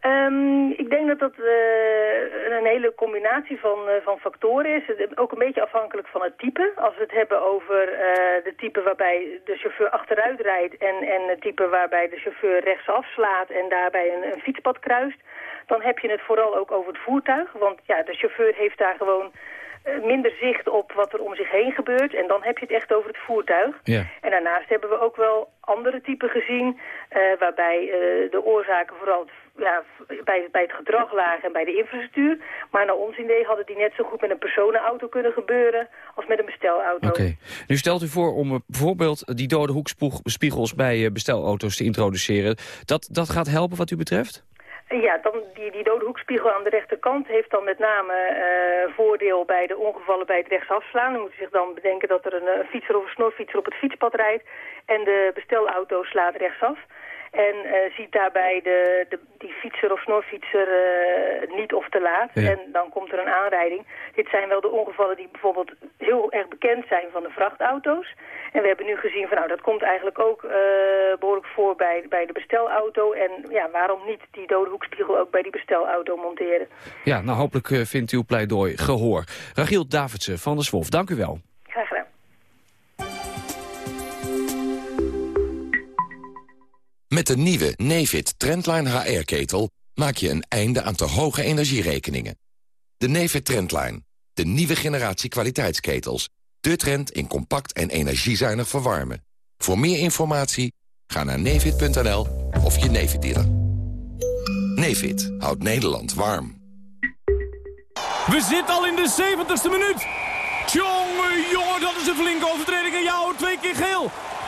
Um, ik denk dat dat uh, een hele combinatie van, uh, van factoren is. Ook een beetje afhankelijk van het type. Als we het hebben over uh, de type waarbij de chauffeur achteruit rijdt... en, en het type waarbij de chauffeur rechtsaf slaat en daarbij een, een fietspad kruist... dan heb je het vooral ook over het voertuig. Want ja, de chauffeur heeft daar gewoon minder zicht op wat er om zich heen gebeurt. En dan heb je het echt over het voertuig. Ja. En daarnaast hebben we ook wel andere typen gezien... Uh, waarbij uh, de oorzaken vooral ja, bij, bij het gedrag lagen en bij de infrastructuur. Maar naar ons idee hadden die net zo goed met een personenauto kunnen gebeuren... als met een bestelauto. Oké. Okay. Nu stelt u voor om bijvoorbeeld die dode hoekspiegels bij bestelauto's te introduceren. Dat, dat gaat helpen wat u betreft? Ja, dan die, die dode hoekspiegel aan de rechterkant heeft dan met name uh, voordeel bij de ongevallen bij het rechtsafslaan. Dan moet je zich dan bedenken dat er een, een fietser of een snorfietser op het fietspad rijdt en de bestelauto slaat rechtsaf. En uh, ziet daarbij de, de, die fietser of snorfietser uh, niet of te laat. Ja. En dan komt er een aanrijding. Dit zijn wel de ongevallen die bijvoorbeeld heel erg bekend zijn van de vrachtauto's. En we hebben nu gezien van nou dat komt eigenlijk ook uh, behoorlijk voor bij, bij de bestelauto. En ja, waarom niet die dode hoekspiegel ook bij die bestelauto monteren? Ja, nou hopelijk vindt uw pleidooi gehoor. Ragiel Davidsen van de SWOF, dank u wel. Met de nieuwe Nefit Trendline HR-ketel maak je een einde aan te hoge energierekeningen. De Nefit Trendline, de nieuwe generatie kwaliteitsketels. De trend in compact en energiezuinig verwarmen. Voor meer informatie ga naar nefit.nl of je Nefit dealer. Nefit houdt Nederland warm. We zitten al in de 70ste minuut. Tjonge, jongen, dat is een flinke overtreding. En jou twee keer geel.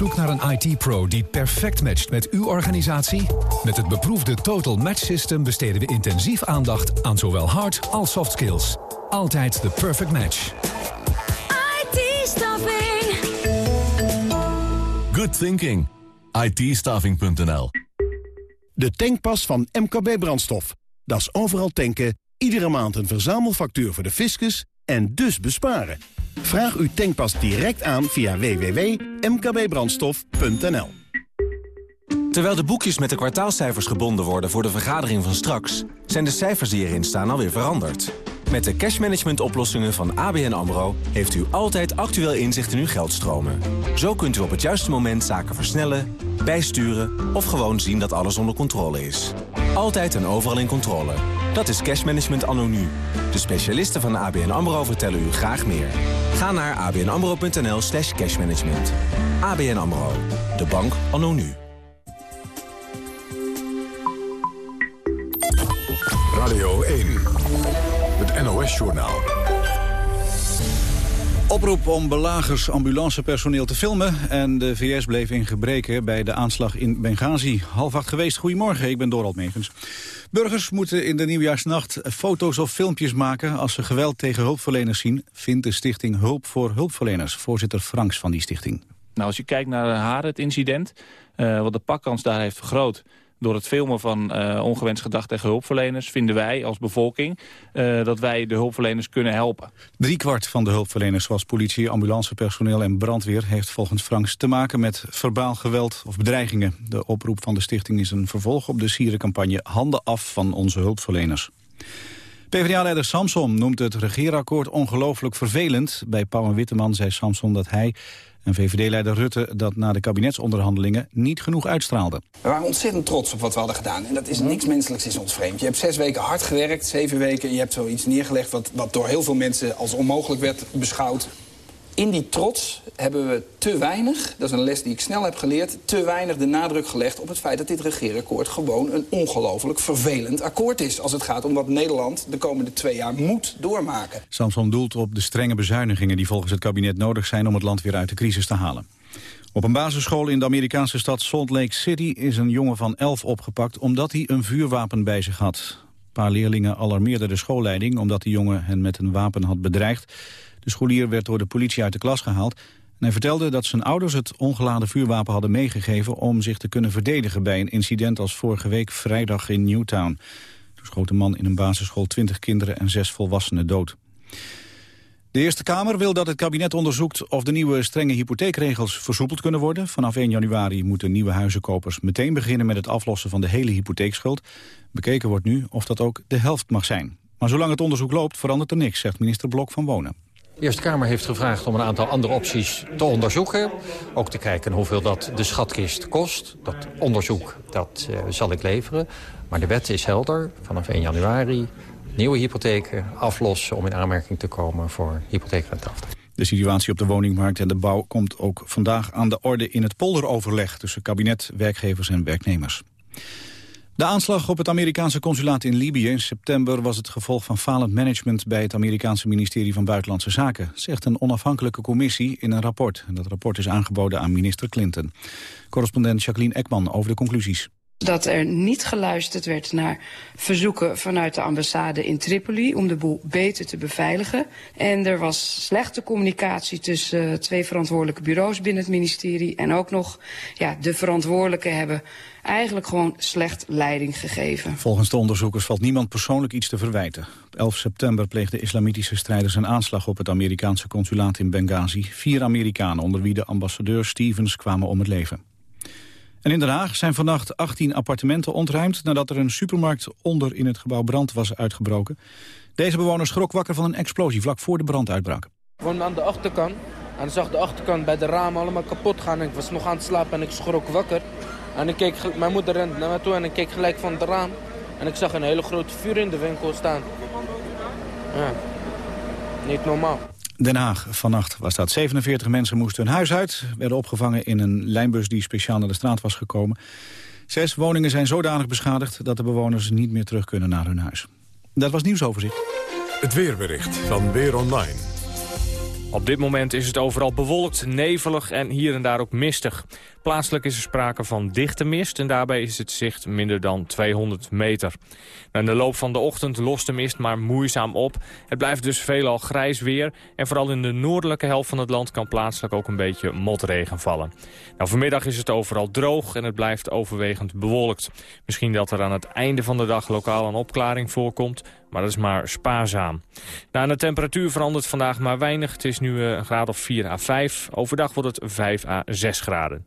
Zoek naar een IT-pro die perfect matcht met uw organisatie? Met het beproefde Total Match System besteden we intensief aandacht aan zowel hard als soft skills. Altijd de perfect match. IT-staffing. Good thinking. it De tankpas van MKB Brandstof. Dat is overal tanken, iedere maand een verzamelfactuur voor de fiscus en dus besparen. Vraag uw tankpas direct aan via www.mkbbrandstof.nl. Terwijl de boekjes met de kwartaalcijfers gebonden worden voor de vergadering van straks... zijn de cijfers die erin staan alweer veranderd. Met de cashmanagement oplossingen van ABN AMRO... heeft u altijd actueel inzicht in uw geldstromen. Zo kunt u op het juiste moment zaken versnellen, bijsturen... of gewoon zien dat alles onder controle is. Altijd en overal in controle. Dat is cashmanagement anno nu. De specialisten van ABN AMRO vertellen u graag meer. Ga naar abnamro.nl slash cashmanagement. ABN AMRO. De bank anno nu. Radio 1. Het NOS-journaal. Oproep om belagers ambulancepersoneel te filmen... en de VS bleef in gebreken bij de aanslag in Benghazi. Half acht geweest, goedemorgen, ik ben Dorald Mevens. Burgers moeten in de nieuwjaarsnacht foto's of filmpjes maken... als ze geweld tegen hulpverleners zien... vindt de stichting Hulp voor Hulpverleners. Voorzitter Franks van die stichting. Nou, als je kijkt naar haar, het incident... Uh, wat de pakkans daar heeft vergroot door het filmen van uh, ongewenst gedrag tegen hulpverleners... vinden wij als bevolking uh, dat wij de hulpverleners kunnen helpen. Driekwart van de hulpverleners zoals politie, ambulancepersoneel en brandweer... heeft volgens Franks te maken met verbaal geweld of bedreigingen. De oproep van de stichting is een vervolg op de sierencampagne... Handen af van onze hulpverleners. PvdA-leider Samson noemt het regeerakkoord ongelooflijk vervelend. Bij Pauw en Witteman zei Samson dat hij en VVD-leider Rutte dat na de kabinetsonderhandelingen niet genoeg uitstraalde. We waren ontzettend trots op wat we hadden gedaan. En dat is niks menselijks is ons vreemd. Je hebt zes weken hard gewerkt, zeven weken. Je hebt zoiets neergelegd wat, wat door heel veel mensen als onmogelijk werd beschouwd. In die trots hebben we te weinig, dat is een les die ik snel heb geleerd... te weinig de nadruk gelegd op het feit dat dit regeerakkoord... gewoon een ongelooflijk vervelend akkoord is... als het gaat om wat Nederland de komende twee jaar moet doormaken. Samson doelt op de strenge bezuinigingen die volgens het kabinet nodig zijn... om het land weer uit de crisis te halen. Op een basisschool in de Amerikaanse stad Salt Lake City... is een jongen van elf opgepakt omdat hij een vuurwapen bij zich had. Een paar leerlingen alarmeerden de schoolleiding... omdat de jongen hen met een wapen had bedreigd... De scholier werd door de politie uit de klas gehaald. En hij vertelde dat zijn ouders het ongeladen vuurwapen hadden meegegeven... om zich te kunnen verdedigen bij een incident als vorige week vrijdag in Newtown. Toen schoot een man in een basisschool 20 kinderen en zes volwassenen dood. De Eerste Kamer wil dat het kabinet onderzoekt of de nieuwe strenge hypotheekregels versoepeld kunnen worden. Vanaf 1 januari moeten nieuwe huizenkopers meteen beginnen met het aflossen van de hele hypotheekschuld. Bekeken wordt nu of dat ook de helft mag zijn. Maar zolang het onderzoek loopt verandert er niks, zegt minister Blok van Wonen. De Eerste Kamer heeft gevraagd om een aantal andere opties te onderzoeken. Ook te kijken hoeveel dat de schatkist kost. Dat onderzoek dat, uh, zal ik leveren. Maar de wet is helder. Vanaf 1 januari nieuwe hypotheken aflossen... om in aanmerking te komen voor hypotheekrenteaftrek. De situatie op de woningmarkt en de bouw komt ook vandaag aan de orde... in het polderoverleg tussen kabinet, werkgevers en werknemers. De aanslag op het Amerikaanse consulaat in Libië in september was het gevolg van falend management bij het Amerikaanse ministerie van Buitenlandse Zaken, zegt een onafhankelijke commissie in een rapport. Dat rapport is aangeboden aan minister Clinton. Correspondent Jacqueline Ekman over de conclusies dat er niet geluisterd werd naar verzoeken vanuit de ambassade in Tripoli om de boel beter te beveiligen. En er was slechte communicatie tussen uh, twee verantwoordelijke bureaus binnen het ministerie. En ook nog, ja, de verantwoordelijken hebben eigenlijk gewoon slecht leiding gegeven. Volgens de onderzoekers valt niemand persoonlijk iets te verwijten. Op 11 september pleegden islamitische strijders een aanslag op het Amerikaanse consulaat in Benghazi. Vier Amerikanen, onder wie de ambassadeur Stevens, kwamen om het leven. En in Den Haag zijn vannacht 18 appartementen ontruimd... nadat er een supermarkt onder in het gebouw brand was uitgebroken. Deze bewoner schrok wakker van een explosie vlak voor de brand uitbrak. Ik woonde aan de achterkant en zag de achterkant bij de ramen allemaal kapot gaan. Ik was nog aan het slapen en ik schrok wakker. En ik keek, mijn moeder rent naar me toe en ik keek gelijk van het raam. En ik zag een hele grote vuur in de winkel staan. Ja, niet normaal. Den Haag. Vannacht was dat 47 mensen moesten hun huis uit. Werden opgevangen in een lijnbus die speciaal naar de straat was gekomen. Zes woningen zijn zodanig beschadigd dat de bewoners niet meer terug kunnen naar hun huis. Dat was nieuwsoverzicht. Het weerbericht van Weer Online. Op dit moment is het overal bewolkt, nevelig en hier en daar ook mistig. Plaatselijk is er sprake van dichte mist en daarbij is het zicht minder dan 200 meter. In de loop van de ochtend lost de mist maar moeizaam op. Het blijft dus veelal grijs weer en vooral in de noordelijke helft van het land kan plaatselijk ook een beetje motregen vallen. Nou, vanmiddag is het overal droog en het blijft overwegend bewolkt. Misschien dat er aan het einde van de dag lokaal een opklaring voorkomt, maar dat is maar spaarzaam. Nou, de temperatuur verandert vandaag maar weinig. Het is nu eh, een graad of 4 à 5. Overdag wordt het 5 à 6 graden.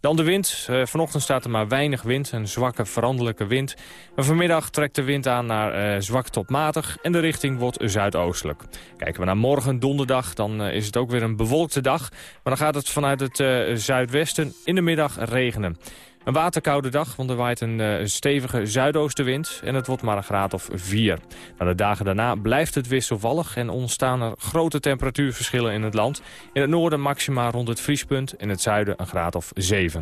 Dan de wind. Uh, vanochtend staat er maar weinig wind, een zwakke veranderlijke wind. Maar vanmiddag trekt de wind aan naar uh, zwak tot matig en de richting wordt zuidoostelijk. Kijken we naar morgen donderdag, dan uh, is het ook weer een bewolkte dag. Maar dan gaat het vanuit het zuidwesten in de middag regenen. Een waterkoude dag, want er waait een uh, stevige zuidoostenwind en het wordt maar een graad of 4. Na de dagen daarna blijft het wisselvallig en ontstaan er grote temperatuurverschillen in het land. In het noorden maxima rond het vriespunt, in het zuiden een graad of 7.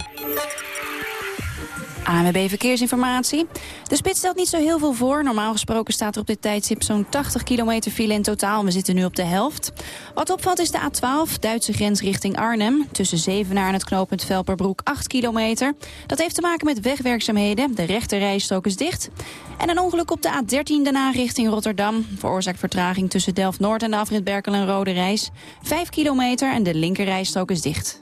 ANWB Verkeersinformatie. De spits stelt niet zo heel veel voor. Normaal gesproken staat er op dit tijdstip zo'n 80 kilometer file in totaal. We zitten nu op de helft. Wat opvalt is de A12, Duitse grens richting Arnhem. Tussen Zevenaar en het knooppunt Velperbroek 8 kilometer. Dat heeft te maken met wegwerkzaamheden. De rechterrijstrook is dicht. En een ongeluk op de A13 daarna richting Rotterdam. Veroorzaakt vertraging tussen Delft-Noord en de afrit Berkel en Rode Reis. 5 kilometer en de linkerrijstrook is dicht.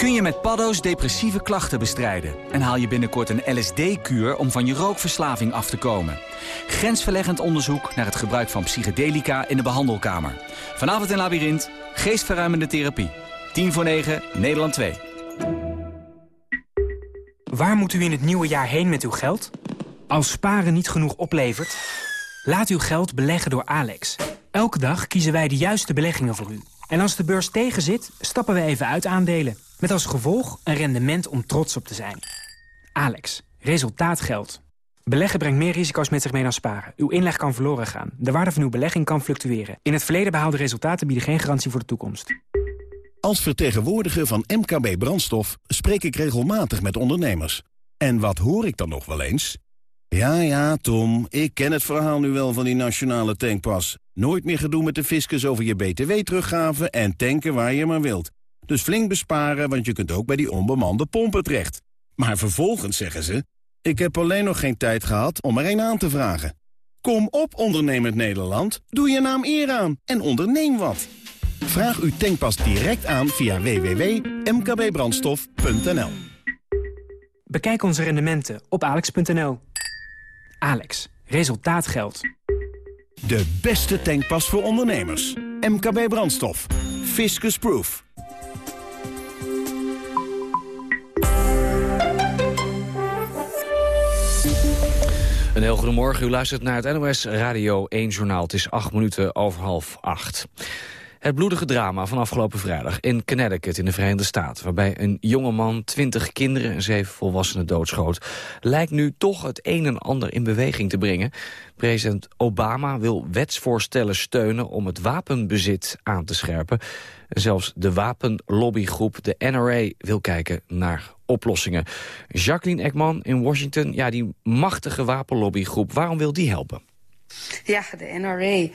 Kun je met paddo's depressieve klachten bestrijden... en haal je binnenkort een LSD-kuur om van je rookverslaving af te komen. Grensverleggend onderzoek naar het gebruik van psychedelica in de behandelkamer. Vanavond in Labyrinth, geestverruimende therapie. 10 voor 9, Nederland 2. Waar moet u in het nieuwe jaar heen met uw geld? Als sparen niet genoeg oplevert? Laat uw geld beleggen door Alex. Elke dag kiezen wij de juiste beleggingen voor u. En als de beurs tegenzit, stappen we even uit aandelen. Met als gevolg een rendement om trots op te zijn. Alex, resultaat geldt. Beleggen brengt meer risico's met zich mee dan sparen. Uw inleg kan verloren gaan. De waarde van uw belegging kan fluctueren. In het verleden behaalde resultaten bieden geen garantie voor de toekomst. Als vertegenwoordiger van MKB Brandstof spreek ik regelmatig met ondernemers. En wat hoor ik dan nog wel eens? Ja, ja, Tom, ik ken het verhaal nu wel van die nationale tankpas. Nooit meer gedoe met de fiscus over je btw-teruggave en tanken waar je maar wilt. Dus flink besparen, want je kunt ook bij die onbemande pompen terecht. Maar vervolgens zeggen ze... ik heb alleen nog geen tijd gehad om er een aan te vragen. Kom op, ondernemend Nederland. Doe je naam eer aan en onderneem wat. Vraag uw tankpas direct aan via www.mkbbrandstof.nl Bekijk onze rendementen op alex.nl. Alex, resultaat geldt. De beste tankpas voor ondernemers. MKB Brandstof. Fiscus Proof. Een heel goedemorgen. U luistert naar het NOS Radio 1 Journaal. Het is acht minuten over half acht. Het bloedige drama van afgelopen vrijdag in Connecticut in de Verenigde Staten... waarbij een jonge man twintig kinderen en zeven volwassenen doodschoot... lijkt nu toch het een en ander in beweging te brengen. President Obama wil wetsvoorstellen steunen om het wapenbezit aan te scherpen. Zelfs de wapenlobbygroep, de NRA, wil kijken naar oplossingen. Jacqueline Ekman in Washington, ja, die machtige wapenlobbygroep, waarom wil die helpen? Ja, de NRA,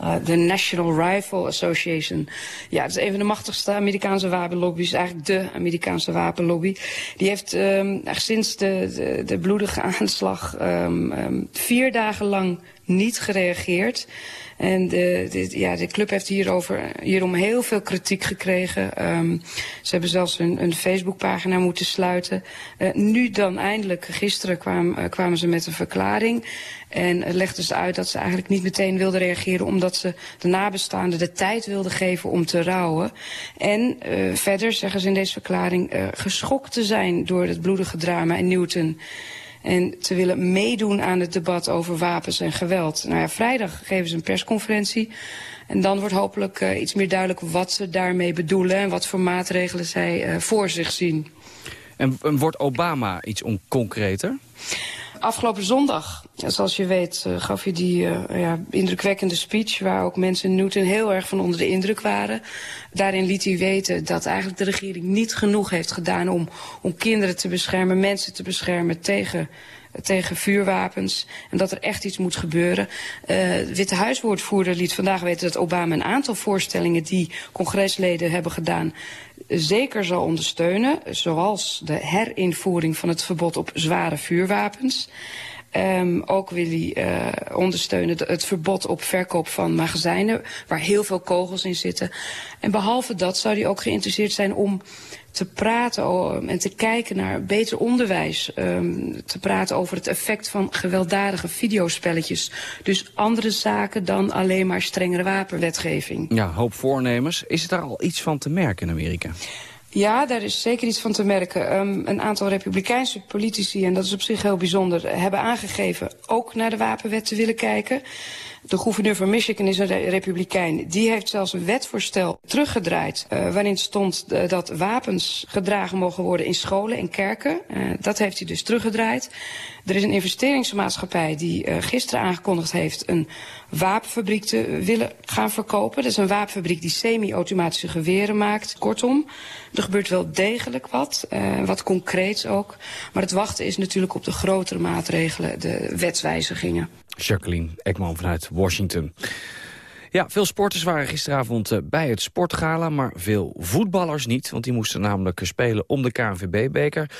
uh, de National Rifle Association. Ja, het is een van de machtigste Amerikaanse wapenlobby's. Eigenlijk de Amerikaanse wapenlobby. Die heeft um, sinds de, de, bloedige [LAUGHS] aanslag um, um, vier dagen lang niet gereageerd. En de, de, ja, de club heeft hierover, hierom heel veel kritiek gekregen. Um, ze hebben zelfs een, een Facebookpagina moeten sluiten. Uh, nu dan eindelijk, gisteren kwam, uh, kwamen ze met een verklaring. En uh, legden ze uit dat ze eigenlijk niet meteen wilden reageren... omdat ze de nabestaanden de tijd wilden geven om te rouwen. En verder zeggen ze in deze verklaring geschokt te zijn door het bloedige drama in Newton... En te willen meedoen aan het debat over wapens en geweld. Nou ja, vrijdag geven ze een persconferentie. En dan wordt hopelijk uh, iets meer duidelijk wat ze daarmee bedoelen... en wat voor maatregelen zij uh, voor zich zien. En, en wordt Obama iets onconcreter? Afgelopen zondag, zoals je weet, uh, gaf je die uh, ja, indrukwekkende speech... waar ook mensen in Newton heel erg van onder de indruk waren. Daarin liet hij weten dat eigenlijk de regering niet genoeg heeft gedaan... om, om kinderen te beschermen, mensen te beschermen tegen tegen vuurwapens en dat er echt iets moet gebeuren. Uh, de Witte Huiswoordvoerder liet vandaag weten dat Obama een aantal voorstellingen die congresleden hebben gedaan zeker zal ondersteunen, zoals de herinvoering van het verbod op zware vuurwapens. Um, ook wil hij uh, ondersteunen het verbod op verkoop van magazijnen... waar heel veel kogels in zitten. En behalve dat zou hij ook geïnteresseerd zijn om te praten en te kijken naar beter onderwijs. Um, te praten over het effect van gewelddadige videospelletjes. Dus andere zaken dan alleen maar strengere wapenwetgeving. Ja, hoop voornemens. Is er daar al iets van te merken in Amerika? Ja, daar is zeker iets van te merken. Um, een aantal republikeinse politici, en dat is op zich heel bijzonder... hebben aangegeven ook naar de wapenwet te willen kijken. De gouverneur van Michigan is een republikein. Die heeft zelfs een wetvoorstel teruggedraaid... Uh, waarin stond uh, dat wapens gedragen mogen worden in scholen en kerken. Uh, dat heeft hij dus teruggedraaid. Er is een investeringsmaatschappij die gisteren aangekondigd heeft... een wapenfabriek te willen gaan verkopen. Dat is een wapenfabriek die semi-automatische geweren maakt. Kortom, er gebeurt wel degelijk wat, uh, wat concreets ook. Maar het wachten is natuurlijk op de grotere maatregelen, de wetswijzigingen. Jacqueline Ekman vanuit Washington. Ja, veel sporters waren gisteravond bij het sportgala, maar veel voetballers niet. Want die moesten namelijk spelen om de KNVB-beker.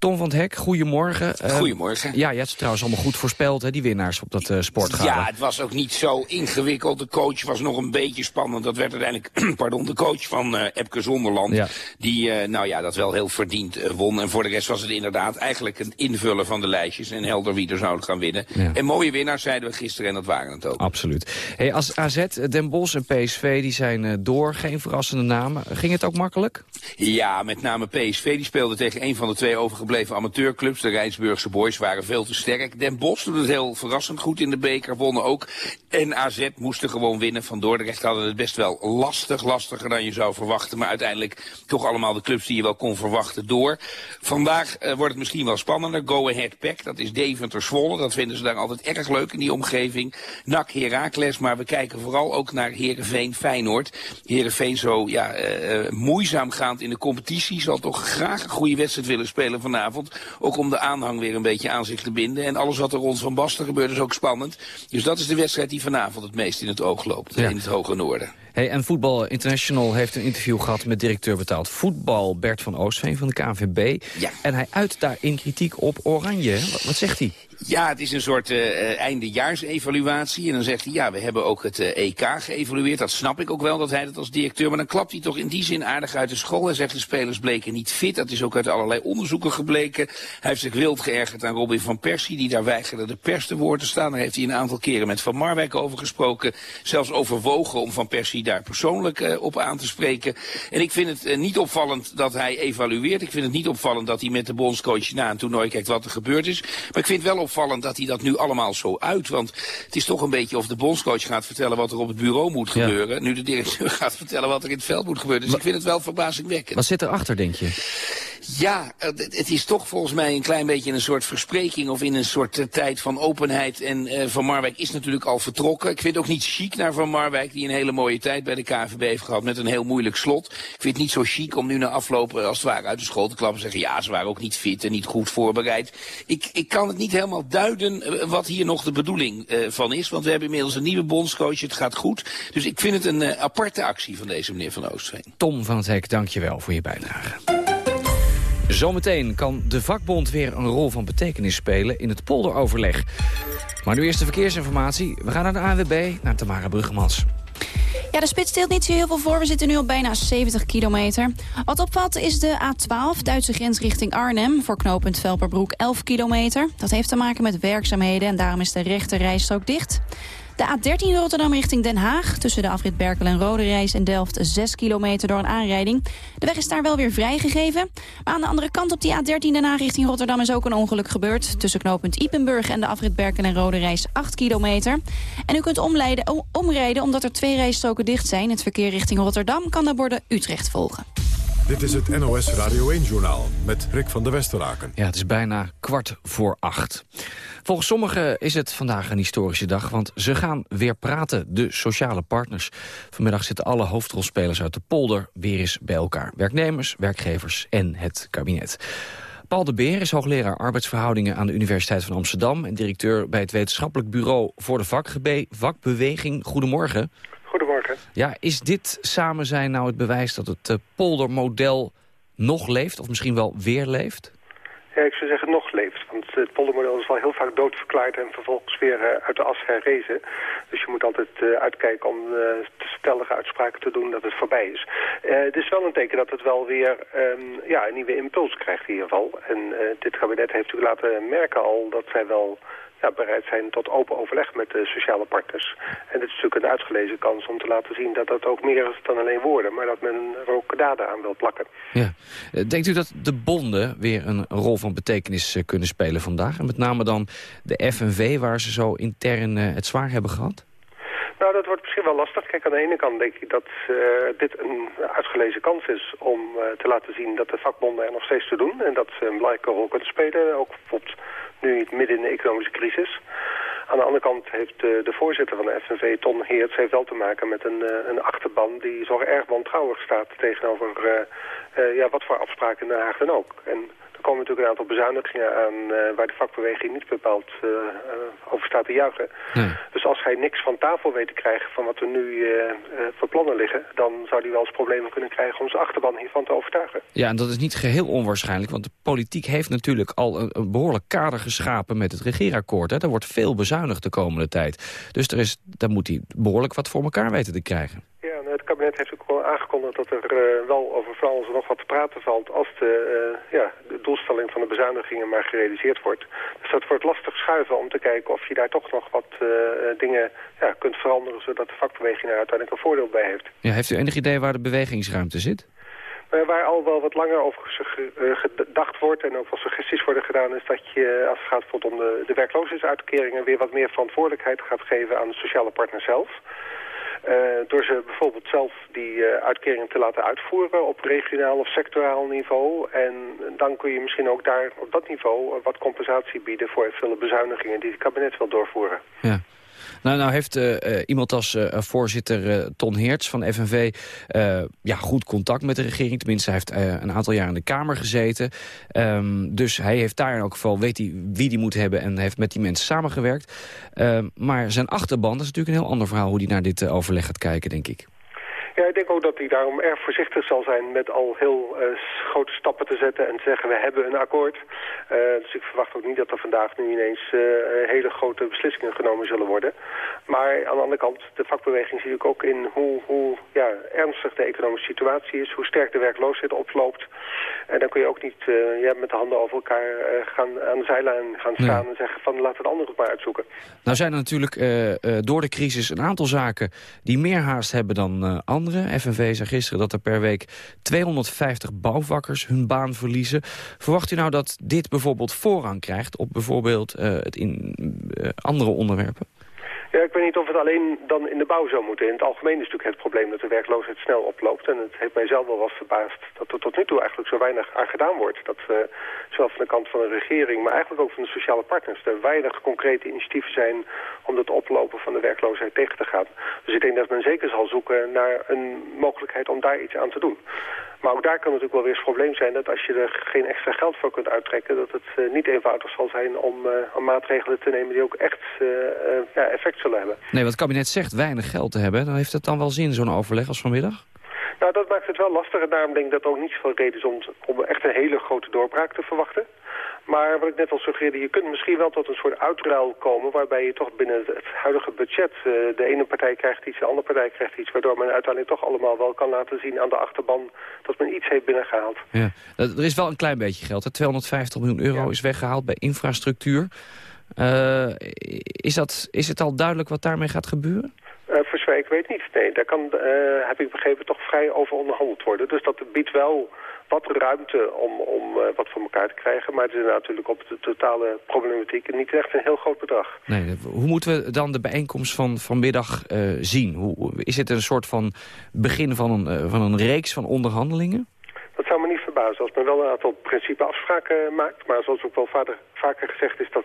Tom van het Hek, goedemorgen. Goedemorgen. Uh, ja, je hebt ze trouwens allemaal goed voorspeld, hè, die winnaars op dat uh, sportgala. Ja, het was ook niet zo ingewikkeld. De coach was nog een beetje spannend. Dat werd uiteindelijk, [CLEARS THROAT] pardon, de coach van uh, Epke Zonderland. Ja. Die, nou ja, dat wel heel verdiend won. En voor de rest was het inderdaad eigenlijk het invullen van de lijstjes. En helder wie er zouden gaan winnen. Ja. En mooie winnaars zeiden we gisteren en dat waren het ook. Absoluut. Hey, als AZ, Den Bosch en PSV, die zijn door. Geen verrassende namen. Ging het ook makkelijk? Ja, met name PSV. Die speelde tegen een van de twee overgebleven gebleven amateurclubs. De Rijnsburgse boys waren veel te sterk. Den Bosch doet het heel verrassend goed in de beker, wonnen ook. En AZ moesten gewoon winnen. Van Dordrecht hadden het best wel lastig, lastiger dan je zou verwachten. Maar uiteindelijk toch allemaal de clubs die je wel kon verwachten door. Vandaag uh, wordt het misschien wel spannender. Go Ahead Pack, dat is Deventer Zwolle. Dat vinden ze daar altijd erg leuk in die omgeving. NAC Heracles, maar we kijken vooral ook naar Heerenveen Feyenoord. Heerenveen zo ja, uh, moeizaam gaand in de competitie. Zal toch graag een goede wedstrijd willen spelen vanavond. Ook om de aanhang weer een beetje aan zich te binden. En alles wat er rond Van Basten gebeurt is ook spannend. Dus dat is de wedstrijd die vanavond het meest in het oog loopt. Ja. In het hoge noorden. Hey, en Voetbal International heeft een interview gehad met directeur betaald voetbal Bert van Oostveen van de KNVB. Ja. En hij uit daarin kritiek op Oranje. Wat, wat zegt hij? Ja, het is een soort uh, eindejaarsevaluatie. En dan zegt hij, ja, we hebben ook het uh, EK geëvalueerd. Dat snap ik ook wel, dat hij dat als directeur... maar dan klapt hij toch in die zin aardig uit de school. Hij zegt, de spelers bleken niet fit. Dat is ook uit allerlei onderzoeken gebleken. Hij heeft zich wild geërgerd aan Robin van Persie... die daar weigerde de pers te woord te staan. Daar heeft hij een aantal keren met Van Marwijk over gesproken. Zelfs overwogen om Van Persie daar persoonlijk op aan te spreken. En ik vind het niet opvallend dat hij evalueert. Ik vind het niet opvallend dat hij met de bondscoach na een toernooi kijkt wat er gebeurd is. Maar ik vind wel opvallend dat hij dat nu allemaal zo uit. Want het is toch een beetje of de bondscoach gaat vertellen wat er op het bureau moet ja. gebeuren. Nu de directeur [LAUGHS] gaat vertellen wat er in het veld moet gebeuren. Dus ik vind het wel verbazingwekkend. Wat zit erachter, denk je? Ja, het is toch volgens mij een klein beetje een soort verspreking of in een soort uh, tijd van openheid. En uh, Van Marwijk is natuurlijk al vertrokken. Ik vind het ook niet chic naar Van Marwijk, die een hele mooie tijd bij de KVB heeft gehad met een heel moeilijk slot. Ik vind het niet zo chic om nu na afloop als het ware uit de school te klappen en zeggen ja, ze waren ook niet fit en niet goed voorbereid. Ik, ik kan het niet helemaal duiden wat hier nog de bedoeling van is, want we hebben inmiddels een nieuwe bondscoach, het gaat goed. Dus ik vind het een aparte actie van deze meneer Van Oostveen. Tom van Hek, dankjewel voor je bijdrage. Zometeen kan de vakbond weer een rol van betekenis spelen in het polderoverleg. Maar nu eerst de verkeersinformatie. We gaan naar de ANWB, naar Tamara Bruggemans. Ja, de spits stelt niet zo heel veel voor. We zitten nu op bijna 70 kilometer. Wat opvalt is de A12, Duitse grens richting Arnhem... voor knooppunt Velperbroek 11 kilometer. Dat heeft te maken met werkzaamheden en daarom is de rechte rijstrook dicht. De A13 Rotterdam richting Den Haag. Tussen de afrit Berkel en Rode Reis en Delft 6 kilometer door een aanrijding. De weg is daar wel weer vrijgegeven. Maar aan de andere kant op die A13 Den Haag richting Rotterdam is ook een ongeluk gebeurd. Tussen knooppunt Ipenburg en de afrit Berkel en Rode Reis 8 kilometer. En u kunt omleiden, omrijden omdat er twee rijstroken dicht zijn. Het verkeer richting Rotterdam kan naar borden Utrecht volgen. Dit is het NOS Radio 1-journaal met Rick van der Westeraken. Ja, het is bijna kwart voor acht. Volgens sommigen is het vandaag een historische dag, want ze gaan weer praten, de sociale partners. Vanmiddag zitten alle hoofdrolspelers uit de polder weer eens bij elkaar. Werknemers, werkgevers en het kabinet. Paul de Beer is hoogleraar arbeidsverhoudingen aan de Universiteit van Amsterdam... en directeur bij het wetenschappelijk bureau voor de vakbeweging. Goedemorgen. Goedemorgen. Ja, is dit samen zijn nou het bewijs dat het uh, poldermodel nog leeft... of misschien wel weer leeft? Ja, ik zou zeggen nog leeft. Want het poldermodel is wel heel vaak doodverklaard en vervolgens weer uh, uit de as herrezen. Dus je moet altijd uh, uitkijken om uh, stellige uitspraken te doen dat het voorbij is. het is wel een teken dat het wel weer um, ja, een nieuwe impuls krijgt in ieder geval. En dit kabinet heeft natuurlijk laten merken al dat zij wel ja, bereid zijn tot open overleg met de sociale partners. En dit is natuurlijk een uitgelezen kans om te laten zien dat dat ook meer is dan alleen woorden, maar dat men er ook daden aan wil plakken. Ja. Denkt u dat de bonden weer een rol van betekenis eh, kunnen spelen vandaag? En met name dan de FNV, waar ze zo intern eh, het zwaar hebben gehad? Nou, dat wordt misschien wel lastig. Kijk, aan de ene kant denk ik dat uh, dit een uitgelezen kans is om uh, te laten zien dat de vakbonden er nog steeds te doen. En dat ze een belangrijke rol kunnen spelen. Ook bijvoorbeeld nu midden in de economische crisis. Aan de andere kant heeft de, de voorzitter van de FNV, Ton Heerts, heeft wel te maken met een, uh, een achterban die zo erg wantrouwig staat tegenover ja, wat voor afspraken in Den Haag dan ook. En er komen natuurlijk een aantal bezuinigingen aan uh, waar de vakbeweging niet bepaald uh, uh, over staat te juichen. Nee. Dus als hij niks van tafel weet te krijgen van wat er nu voor plannen liggen, dan zou hij wel eens problemen kunnen krijgen om zijn achterban hiervan te overtuigen. Ja, en dat is niet geheel onwaarschijnlijk, want de politiek heeft natuurlijk al een, een behoorlijk kader geschapen met het regeerakkoord. Hè. Er wordt veel bezuinigd de komende tijd. Dus er is, daar moet hij behoorlijk wat voor elkaar weten te krijgen. Ja, kabinet heeft ook wel aangekondigd dat er uh, wel over Frans nog wat te praten valt als de, uh, ja, de doelstelling van de bezuinigingen maar gerealiseerd wordt. Dus dat wordt lastig schuiven om te kijken of je daar toch nog wat uh, dingen ja, kunt veranderen zodat de vakbeweging daar uiteindelijk een voordeel bij heeft. Ja, heeft u enig idee waar de bewegingsruimte zit? waar al wel wat langer over gedacht wordt en ook wel suggesties worden gedaan... is dat je, als het gaat bijvoorbeeld om de, de werkloosheidsuitkeringen... weer wat meer verantwoordelijkheid gaat geven aan de sociale partner zelf... Uh, door ze bijvoorbeeld zelf die uh, uitkeringen te laten uitvoeren op regionaal of sectoraal niveau. En dan kun je misschien ook daar op dat niveau wat compensatie bieden voor eventuele bezuinigingen die het kabinet wil doorvoeren. Ja. Nou, nou heeft uh, iemand als uh, voorzitter Ton Heerts van FNV ja, goed contact met de regering. Tenminste, hij heeft een aantal jaar in de Kamer gezeten. Um, dus hij heeft daar in elk geval, weet hij wie die moet hebben... en heeft met die mensen samengewerkt. Um, maar zijn achterban, dat is natuurlijk een heel ander verhaal... hoe hij naar dit overleg gaat kijken, denk ik. Ja, ik denk ook dat hij daarom erg voorzichtig zal zijn met al heel uh, grote stappen te zetten en te zeggen we hebben een akkoord. Uh, dus ik verwacht ook niet dat er vandaag nu ineens uh, hele grote beslissingen genomen zullen worden. Maar aan de andere kant, de vakbeweging zie ik ook in hoe, hoe ja, ernstig de economische situatie is, hoe sterk de werkloosheid oploopt. En dan kun je ook niet ja, met de handen over elkaar gaan, aan de zijlijn gaan staan nee. en zeggen van laten we het andere maar uitzoeken. Nou zijn er natuurlijk door de crisis een aantal zaken die meer haast hebben dan FNV zei gisteren dat er per week 250 bouwvakkers hun baan verliezen. Verwacht u nou dat dit bijvoorbeeld voorrang krijgt op bijvoorbeeld uh, het in uh, andere onderwerpen? Ja, ik weet niet of het alleen dan in de bouw zou moeten. In het algemeen is natuurlijk het probleem dat de werkloosheid snel oploopt. En het heeft mij zelf wel wat verbaasd dat er tot nu toe eigenlijk zo weinig aan gedaan wordt. Dat uh, zowel van de kant van de regering, maar eigenlijk ook van de sociale partners... er weinig concrete initiatieven zijn om het oplopen van de werkloosheid tegen te gaan. Dus ik denk dat men zeker zal zoeken naar een mogelijkheid om daar iets aan te doen. Maar ook daar kan natuurlijk wel weer het probleem zijn dat als je er geen extra geld voor kunt uittrekken... dat het uh, niet eenvoudig zal zijn om, uh, om, maatregelen te nemen die ook echt uh, ja, effect zullen hebben. Nee, wat het kabinet zegt weinig geld te hebben, dan heeft het dan wel zin zo'n overleg als vanmiddag? Nou, dat maakt het wel lastig en daarom denk ik dat er ook niet zoveel reden is om, om echt een hele grote doorbraak te verwachten. Maar wat ik net al suggereerde, je kunt misschien wel tot een soort uitruil komen... waarbij je toch binnen het huidige budget... Uh, de ene partij krijgt iets, de andere partij krijgt iets... waardoor men uiteindelijk toch allemaal wel kan laten zien aan de achterban... dat men iets heeft binnengehaald. Ja. Er is wel een klein beetje geld. Hè? 250 miljoen euro ja. is weggehaald bij infrastructuur. Eh, is, dat, is het al duidelijk wat daarmee gaat gebeuren? Uh, voor zover ik weet niet. Nee, daar kan, heb ik begrepen, toch vrij over onderhandeld worden. Dus dat biedt wel wat ruimte om, om uh, wat voor elkaar te krijgen. Maar het is natuurlijk op de totale problematiek niet echt een heel groot bedrag. Nee, hoe moeten we dan de bijeenkomst van vanmiddag zien? Hoe, is het een soort van begin van een, van een reeks van onderhandelingen? Dat zou me niet verbazen als men wel een aantal principeafspraken maakt. Maar zoals ook wel vader, vaker gezegd is dat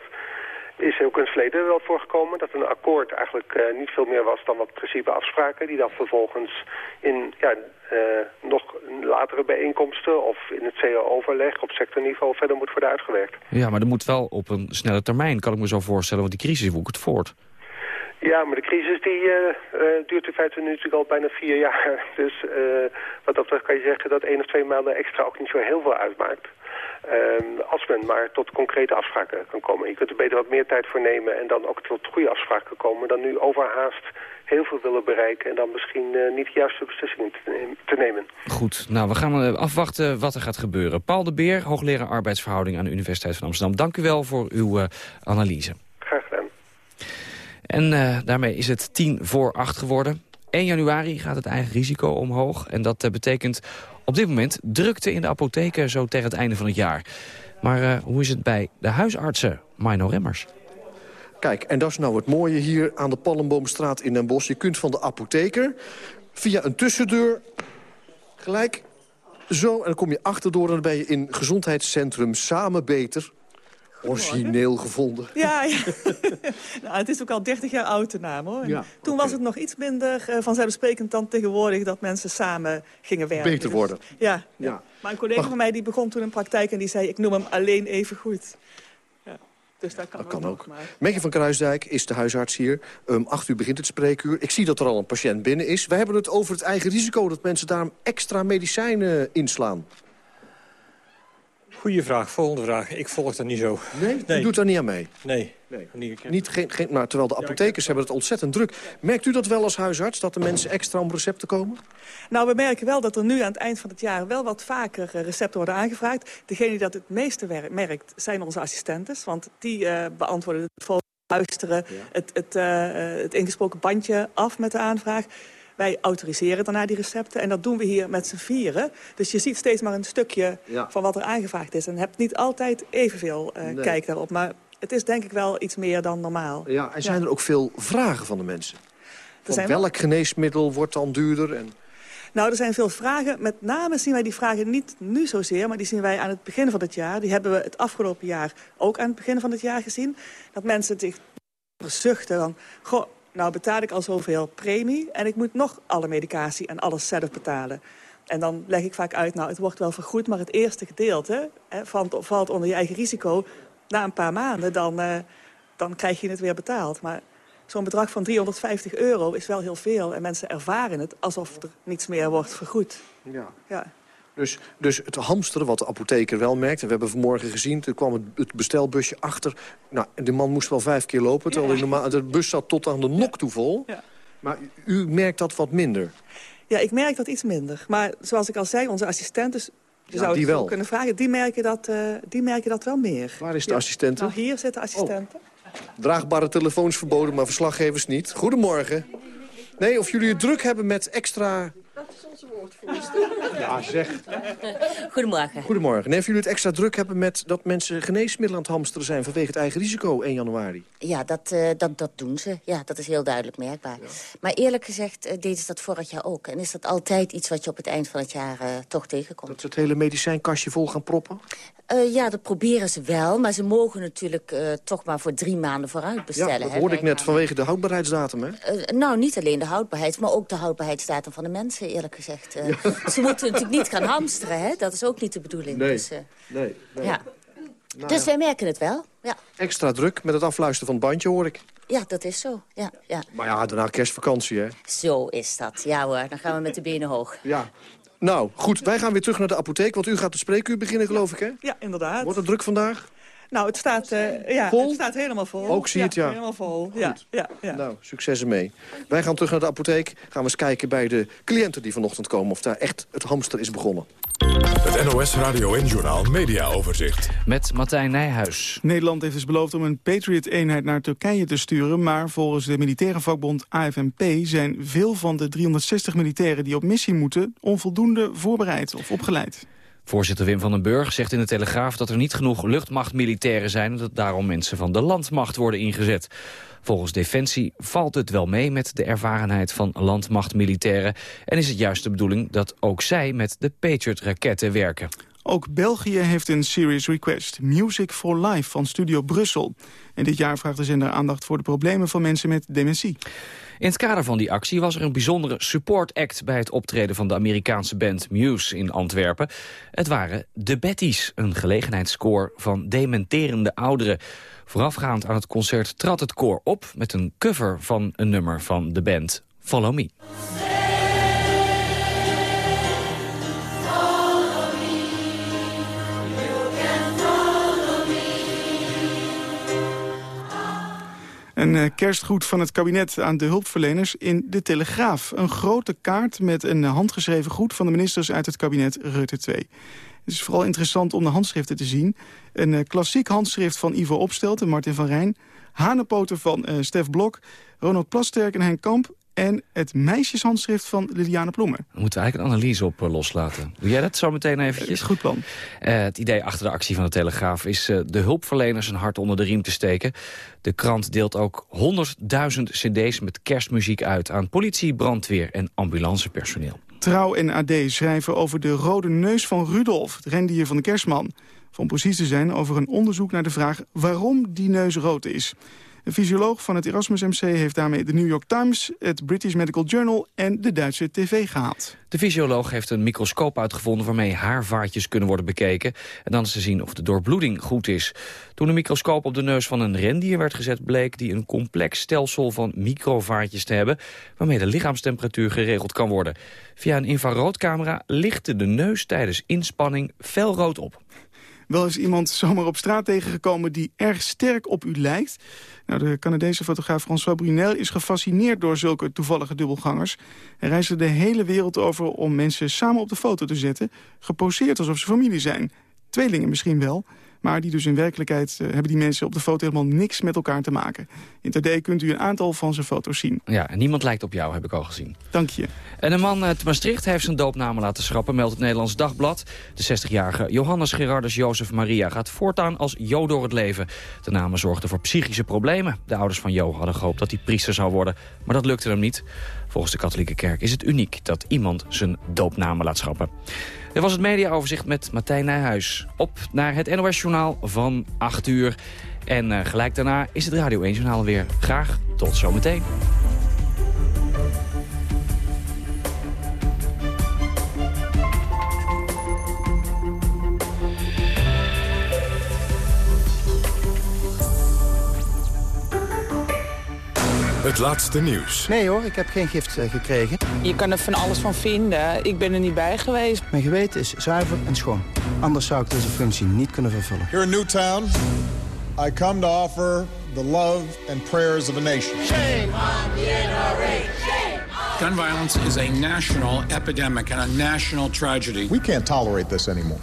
is ook in het verleden wel voorgekomen dat een akkoord eigenlijk uh, niet veel meer was dan wat principeafspraken die dan vervolgens in ja, uh, nog latere bijeenkomsten of in het CO-overleg op sectorniveau verder moet worden uitgewerkt. Ja, maar dat moet wel op een snelle termijn, kan ik me zo voorstellen, want die crisis woekert voort. Ja, maar de crisis die uh, uh, duurt in feite nu natuurlijk al bijna vier jaar. [LAUGHS] Dus wat dat betreft kan je zeggen dat één of twee maanden extra ook niet zo heel veel uitmaakt. Uh, als men maar tot concrete afspraken kan komen. Je kunt er beter wat meer tijd voor nemen en dan ook tot goede afspraken komen... dan nu overhaast heel veel willen bereiken en dan misschien uh, niet de juiste beslissingen te, nemen. Goed, nou we gaan afwachten wat er gaat gebeuren. Paul de Beer, hoogleraar arbeidsverhouding aan de Universiteit van Amsterdam. Dank u wel voor uw uh, analyse. Graag gedaan. En uh, daarmee is het tien voor acht geworden. 1 januari gaat het eigen risico omhoog. En dat betekent op dit moment drukte in de apotheken zo tegen het einde van het jaar. Maar uh, hoe is het bij de huisartsen, Mino Remmers? Kijk, en dat is nou het mooie hier aan de Pallenboomstraat in Den Bosch. Je kunt van de apotheker via een tussendeur gelijk zo... en dan kom je achterdoor en dan ben je in gezondheidscentrum Samen Beter... Origineel gevonden. Ja, ja. [LAUGHS] nou, het is ook al 30 jaar oud de naam hoor. Ja, Toen okay. was het nog iets minder uh, vanzelfsprekend dan tegenwoordig dat mensen samen gingen werken. Beter worden. Dus, ja, ja. Maar een collega maar... van mij die begon toen een praktijk en die zei ik noem hem alleen even goed. Ja. Dus dat kan, dat kan ook. ook. Maar... Megje van Kruisdijk is de huisarts hier. Um, acht uur begint het spreekuur. Ik zie dat er al een patiënt binnen is. We hebben het over het eigen risico dat mensen daarom extra medicijnen inslaan. Goeie vraag, volgende vraag. Ik volg dat niet zo. Nee? nee. U doet daar niet aan mee? Nee. nee. Niet, niet, geen, geen, maar terwijl de apothekers ja, hebben het ontzettend druk. Merkt u dat wel als huisarts, dat de mensen extra om recepten komen? Nou, we merken wel dat er nu aan het eind van het jaar... wel wat vaker recepten worden aangevraagd. Degene die dat het meeste merkt, zijn onze assistentes. Want die uh, beantwoorden het luisteren, ja. het, het, uh, het ingesproken bandje af met de aanvraag. Wij autoriseren daarna die recepten en dat doen we hier met z'n vieren. Dus je ziet steeds maar een stukje ja. van wat er aangevraagd is. En hebt niet altijd evenveel uh, nee. kijk daarop. Maar het is denk ik wel iets meer dan normaal. Ja, en zijn ja. er ook veel vragen van de mensen? Van welk wel... geneesmiddel wordt dan duurder? En... Nou, er zijn veel vragen. Met name zien wij die vragen niet nu zozeer, maar die zien wij aan het begin van het jaar. Die hebben we het afgelopen jaar ook aan het begin van het jaar gezien. Dat mensen zich zuchten van, goh, nou betaal ik al zoveel premie... en ik moet nog alle medicatie en alles zelf betalen. En dan leg ik vaak uit, nou, het wordt wel vergoed... maar het eerste gedeelte hè, valt, valt onder je eigen risico. Na een paar maanden, dan, uh, dan krijg je het weer betaald. Maar zo'n bedrag van 350 euro is wel heel veel. En mensen ervaren het alsof er niets meer wordt vergoed. Ja. ja. Dus, dus het hamsteren, wat de apotheker wel merkt... en we hebben vanmorgen gezien, er kwam het, het bestelbusje achter. Nou, de man moest wel vijf keer lopen, terwijl ja. normaal, de bus zat tot aan de nok toe vol. Ja. Maar u merkt dat wat minder? Ja, ik merk dat iets minder. Maar zoals ik al zei, onze assistenten... Je zou het wel kunnen vragen, die merken, dat, uh, die merken dat wel meer. Waar is de assistent? Nou, hier zitten assistenten. Oh. Draagbare telefoons verboden, maar verslaggevers niet. Goedemorgen. Nee, of jullie het druk hebben met extra dat is onze woordvoerster. [LAUGHS] Ja, zeg. Goedemorgen. Goedemorgen. Nee, of jullie het extra druk hebben met dat mensen geneesmiddelen aan het hamsteren zijn... vanwege het eigen risico 1 januari? Ja, dat, uh, dat, dat doen ze. Ja, dat is heel duidelijk merkbaar. Ja. Maar eerlijk gezegd uh, deden ze dat vorig jaar ook. En is dat altijd iets wat je op het eind van het jaar uh, toch tegenkomt. Dat ze het hele medicijnkastje vol gaan proppen? Uh, ja, dat proberen ze wel. Maar ze mogen natuurlijk uh, toch maar voor drie maanden vooruit bestellen. Ja, dat hoorde ik net vanwege de houdbaarheidsdatum, hè? Uh, nou, niet alleen de houdbaarheid, maar ook de houdbaarheidsdatum van de mensen, eerlijk gezegd. Ja. Ze moeten natuurlijk niet gaan hamsteren, hè? Dat is ook niet de bedoeling. Nee, dus, nee, nee. Ja. Nou, dus ja. wij merken het wel, ja. Extra druk met het afluisteren van het bandje, hoor ik. Ja, dat is zo, ja. ja. Maar ja, daarna kerstvakantie, hè? Zo is dat, ja hoor. Dan gaan we met de benen hoog. Ja, nou, goed, wij gaan weer terug naar de apotheek, want u gaat de spreekuur beginnen, geloof ik, hè? Ja, inderdaad. Wordt het druk vandaag? Nou, het staat, uh, ja, vol? het staat helemaal vol. Ook zie je het, ja. helemaal vol. Ja, ja, ja. Nou, succes ermee. Wij gaan terug naar de apotheek. Gaan we eens kijken bij de cliënten die vanochtend komen... of daar echt het hamster is begonnen. Het NOS Radio en Journal Media Overzicht. Met Martijn Nijhuis. Nederland heeft dus beloofd om een Patriot-eenheid naar Turkije te sturen... maar volgens de militaire vakbond AFNP zijn veel van de 360 militairen die op missie moeten... onvoldoende voorbereid of opgeleid. Voorzitter Wim van den Burg zegt in de Telegraaf dat er niet genoeg luchtmachtmilitairen zijn... en dat daarom mensen van de landmacht worden ingezet. Volgens Defensie valt het wel mee met de ervarenheid van landmachtmilitairen... en is het juist de bedoeling dat ook zij met de Patriot-raketten werken. Ook België heeft een serious request. Music for Life van Studio Brussel. En dit jaar vraagt de zender aandacht voor de problemen van mensen met dementie. In het kader van die actie was er een bijzondere support act... bij het optreden van de Amerikaanse band Muse in Antwerpen. Het waren de Betties, een gelegenheidskoor van dementerende ouderen. Voorafgaand aan het concert trad het koor op... met een cover van een nummer van de band Follow Me. Een uh, kerstgoed van het kabinet aan de hulpverleners in De Telegraaf. Een grote kaart met een handgeschreven groet van de ministers uit het kabinet Rutte 2. Het is vooral interessant om de handschriften te zien. Een uh, klassiek handschrift van Ivo Opstelt en Martin van Rijn. Hanepoten van uh, Stef Blok, Ronald Plasterk en Henk Kamp en het meisjeshandschrift van Liliane Ploemen. We moeten eigenlijk een analyse op uh, loslaten. Doe jij dat zo meteen eventjes? is een goed plan. Uh, het idee achter de actie van de Telegraaf is uh, de hulpverleners een hart onder de riem te steken. De krant deelt ook 100.000 cd's met kerstmuziek uit aan politie, brandweer en ambulancepersoneel. Trouw en AD schrijven over de rode neus van Rudolf, het rendier van de kerstman. Om precies te zijn over een onderzoek naar de vraag waarom die neus rood is. Een fysioloog van het Erasmus MC heeft daarmee de New York Times, het British Medical Journal en de Duitse tv gehaald. De fysioloog heeft een microscoop uitgevonden waarmee haarvaartjes kunnen worden bekeken. En dan is te zien of de doorbloeding goed is. Toen de microscoop op de neus van een rendier werd gezet, bleek die een complex stelsel van microvaartjes te hebben, waarmee de lichaamstemperatuur geregeld kan worden. Via een infraroodcamera lichtte de neus tijdens inspanning felrood op. Wel is iemand zomaar op straat tegengekomen die erg sterk op u lijkt. Nou, de Canadese fotograaf François Brunel is gefascineerd door zulke toevallige dubbelgangers. Hij reisde de hele wereld over om mensen samen op de foto te zetten. Geposeerd alsof ze familie zijn. Tweelingen misschien wel. Maar die dus in werkelijkheid uh, hebben die mensen op de foto helemaal niks met elkaar te maken. In TD kunt u een aantal van zijn foto's zien. Ja, en niemand lijkt op jou, heb ik al gezien. Dank je. En een man uit Maastricht heeft zijn doopnamen laten schrappen, meldt het Nederlands Dagblad. De 60-jarige Johannes Gerardus Jozef Maria gaat voortaan als Jo door het leven. De namen zorgden voor psychische problemen. De ouders van Jo hadden gehoopt dat hij priester zou worden, maar dat lukte hem niet. Volgens de katholieke kerk is het uniek dat iemand zijn doopnamen laat schrappen. Dit was het mediaoverzicht met Martijn Nijhuis. Op naar het NOS-journaal van 8 uur. En uh, gelijk daarna is het Radio 1-journaal weer. Graag tot zometeen. Het laatste nieuws. Nee hoor, ik heb geen gift uh, gekregen. Je kan er van alles van vinden. Ik ben er niet bij geweest. Mijn geweten is zuiver en schoon. Anders zou ik deze functie niet kunnen vervullen. Here in Newtown, I come to offer the love and prayers of a nation. Shame on the NRA. Gun violence is a national epidemic and a national tragedy. We can't tolerate this anymore.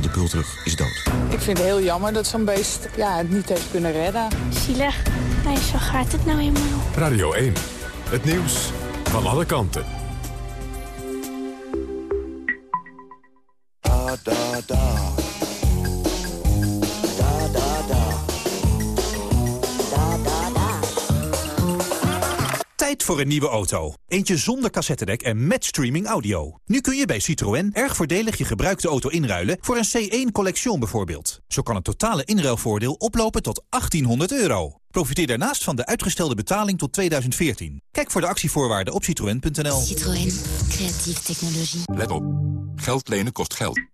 De bultrug is dood. Ik vind het heel jammer dat zo'n beest ja, het niet heeft kunnen redden. Zielig. Nee, zo gaat het nou eenmaal. Radio 1. Het nieuws van alle kanten. Da, da. Da, Tijd voor een nieuwe auto. Eentje zonder cassettedek en met streaming audio. Nu kun je bij Citroën erg voordelig je gebruikte auto inruilen... voor een C1 Collection bijvoorbeeld. Zo kan het totale inruilvoordeel oplopen tot 1800 euro. Profiteer daarnaast van de uitgestelde betaling tot 2014. Kijk voor de actievoorwaarden op citroën.nl. Citroën. Creatieve technologie. Let op. Geld lenen kost geld.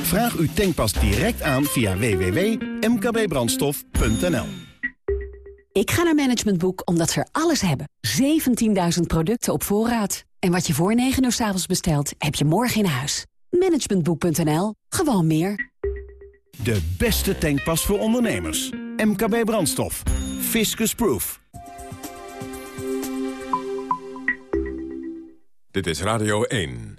Vraag uw tankpas direct aan via www.mkbbrandstof.nl Ik ga naar Management Boek omdat ze er alles hebben. 17.000 producten op voorraad. En wat je voor 9 uur s avonds bestelt, heb je morgen in huis. Managementboek.nl. Gewoon meer. De beste tankpas voor ondernemers. MKB Brandstof. Fiscus Proof. Dit is Radio 1.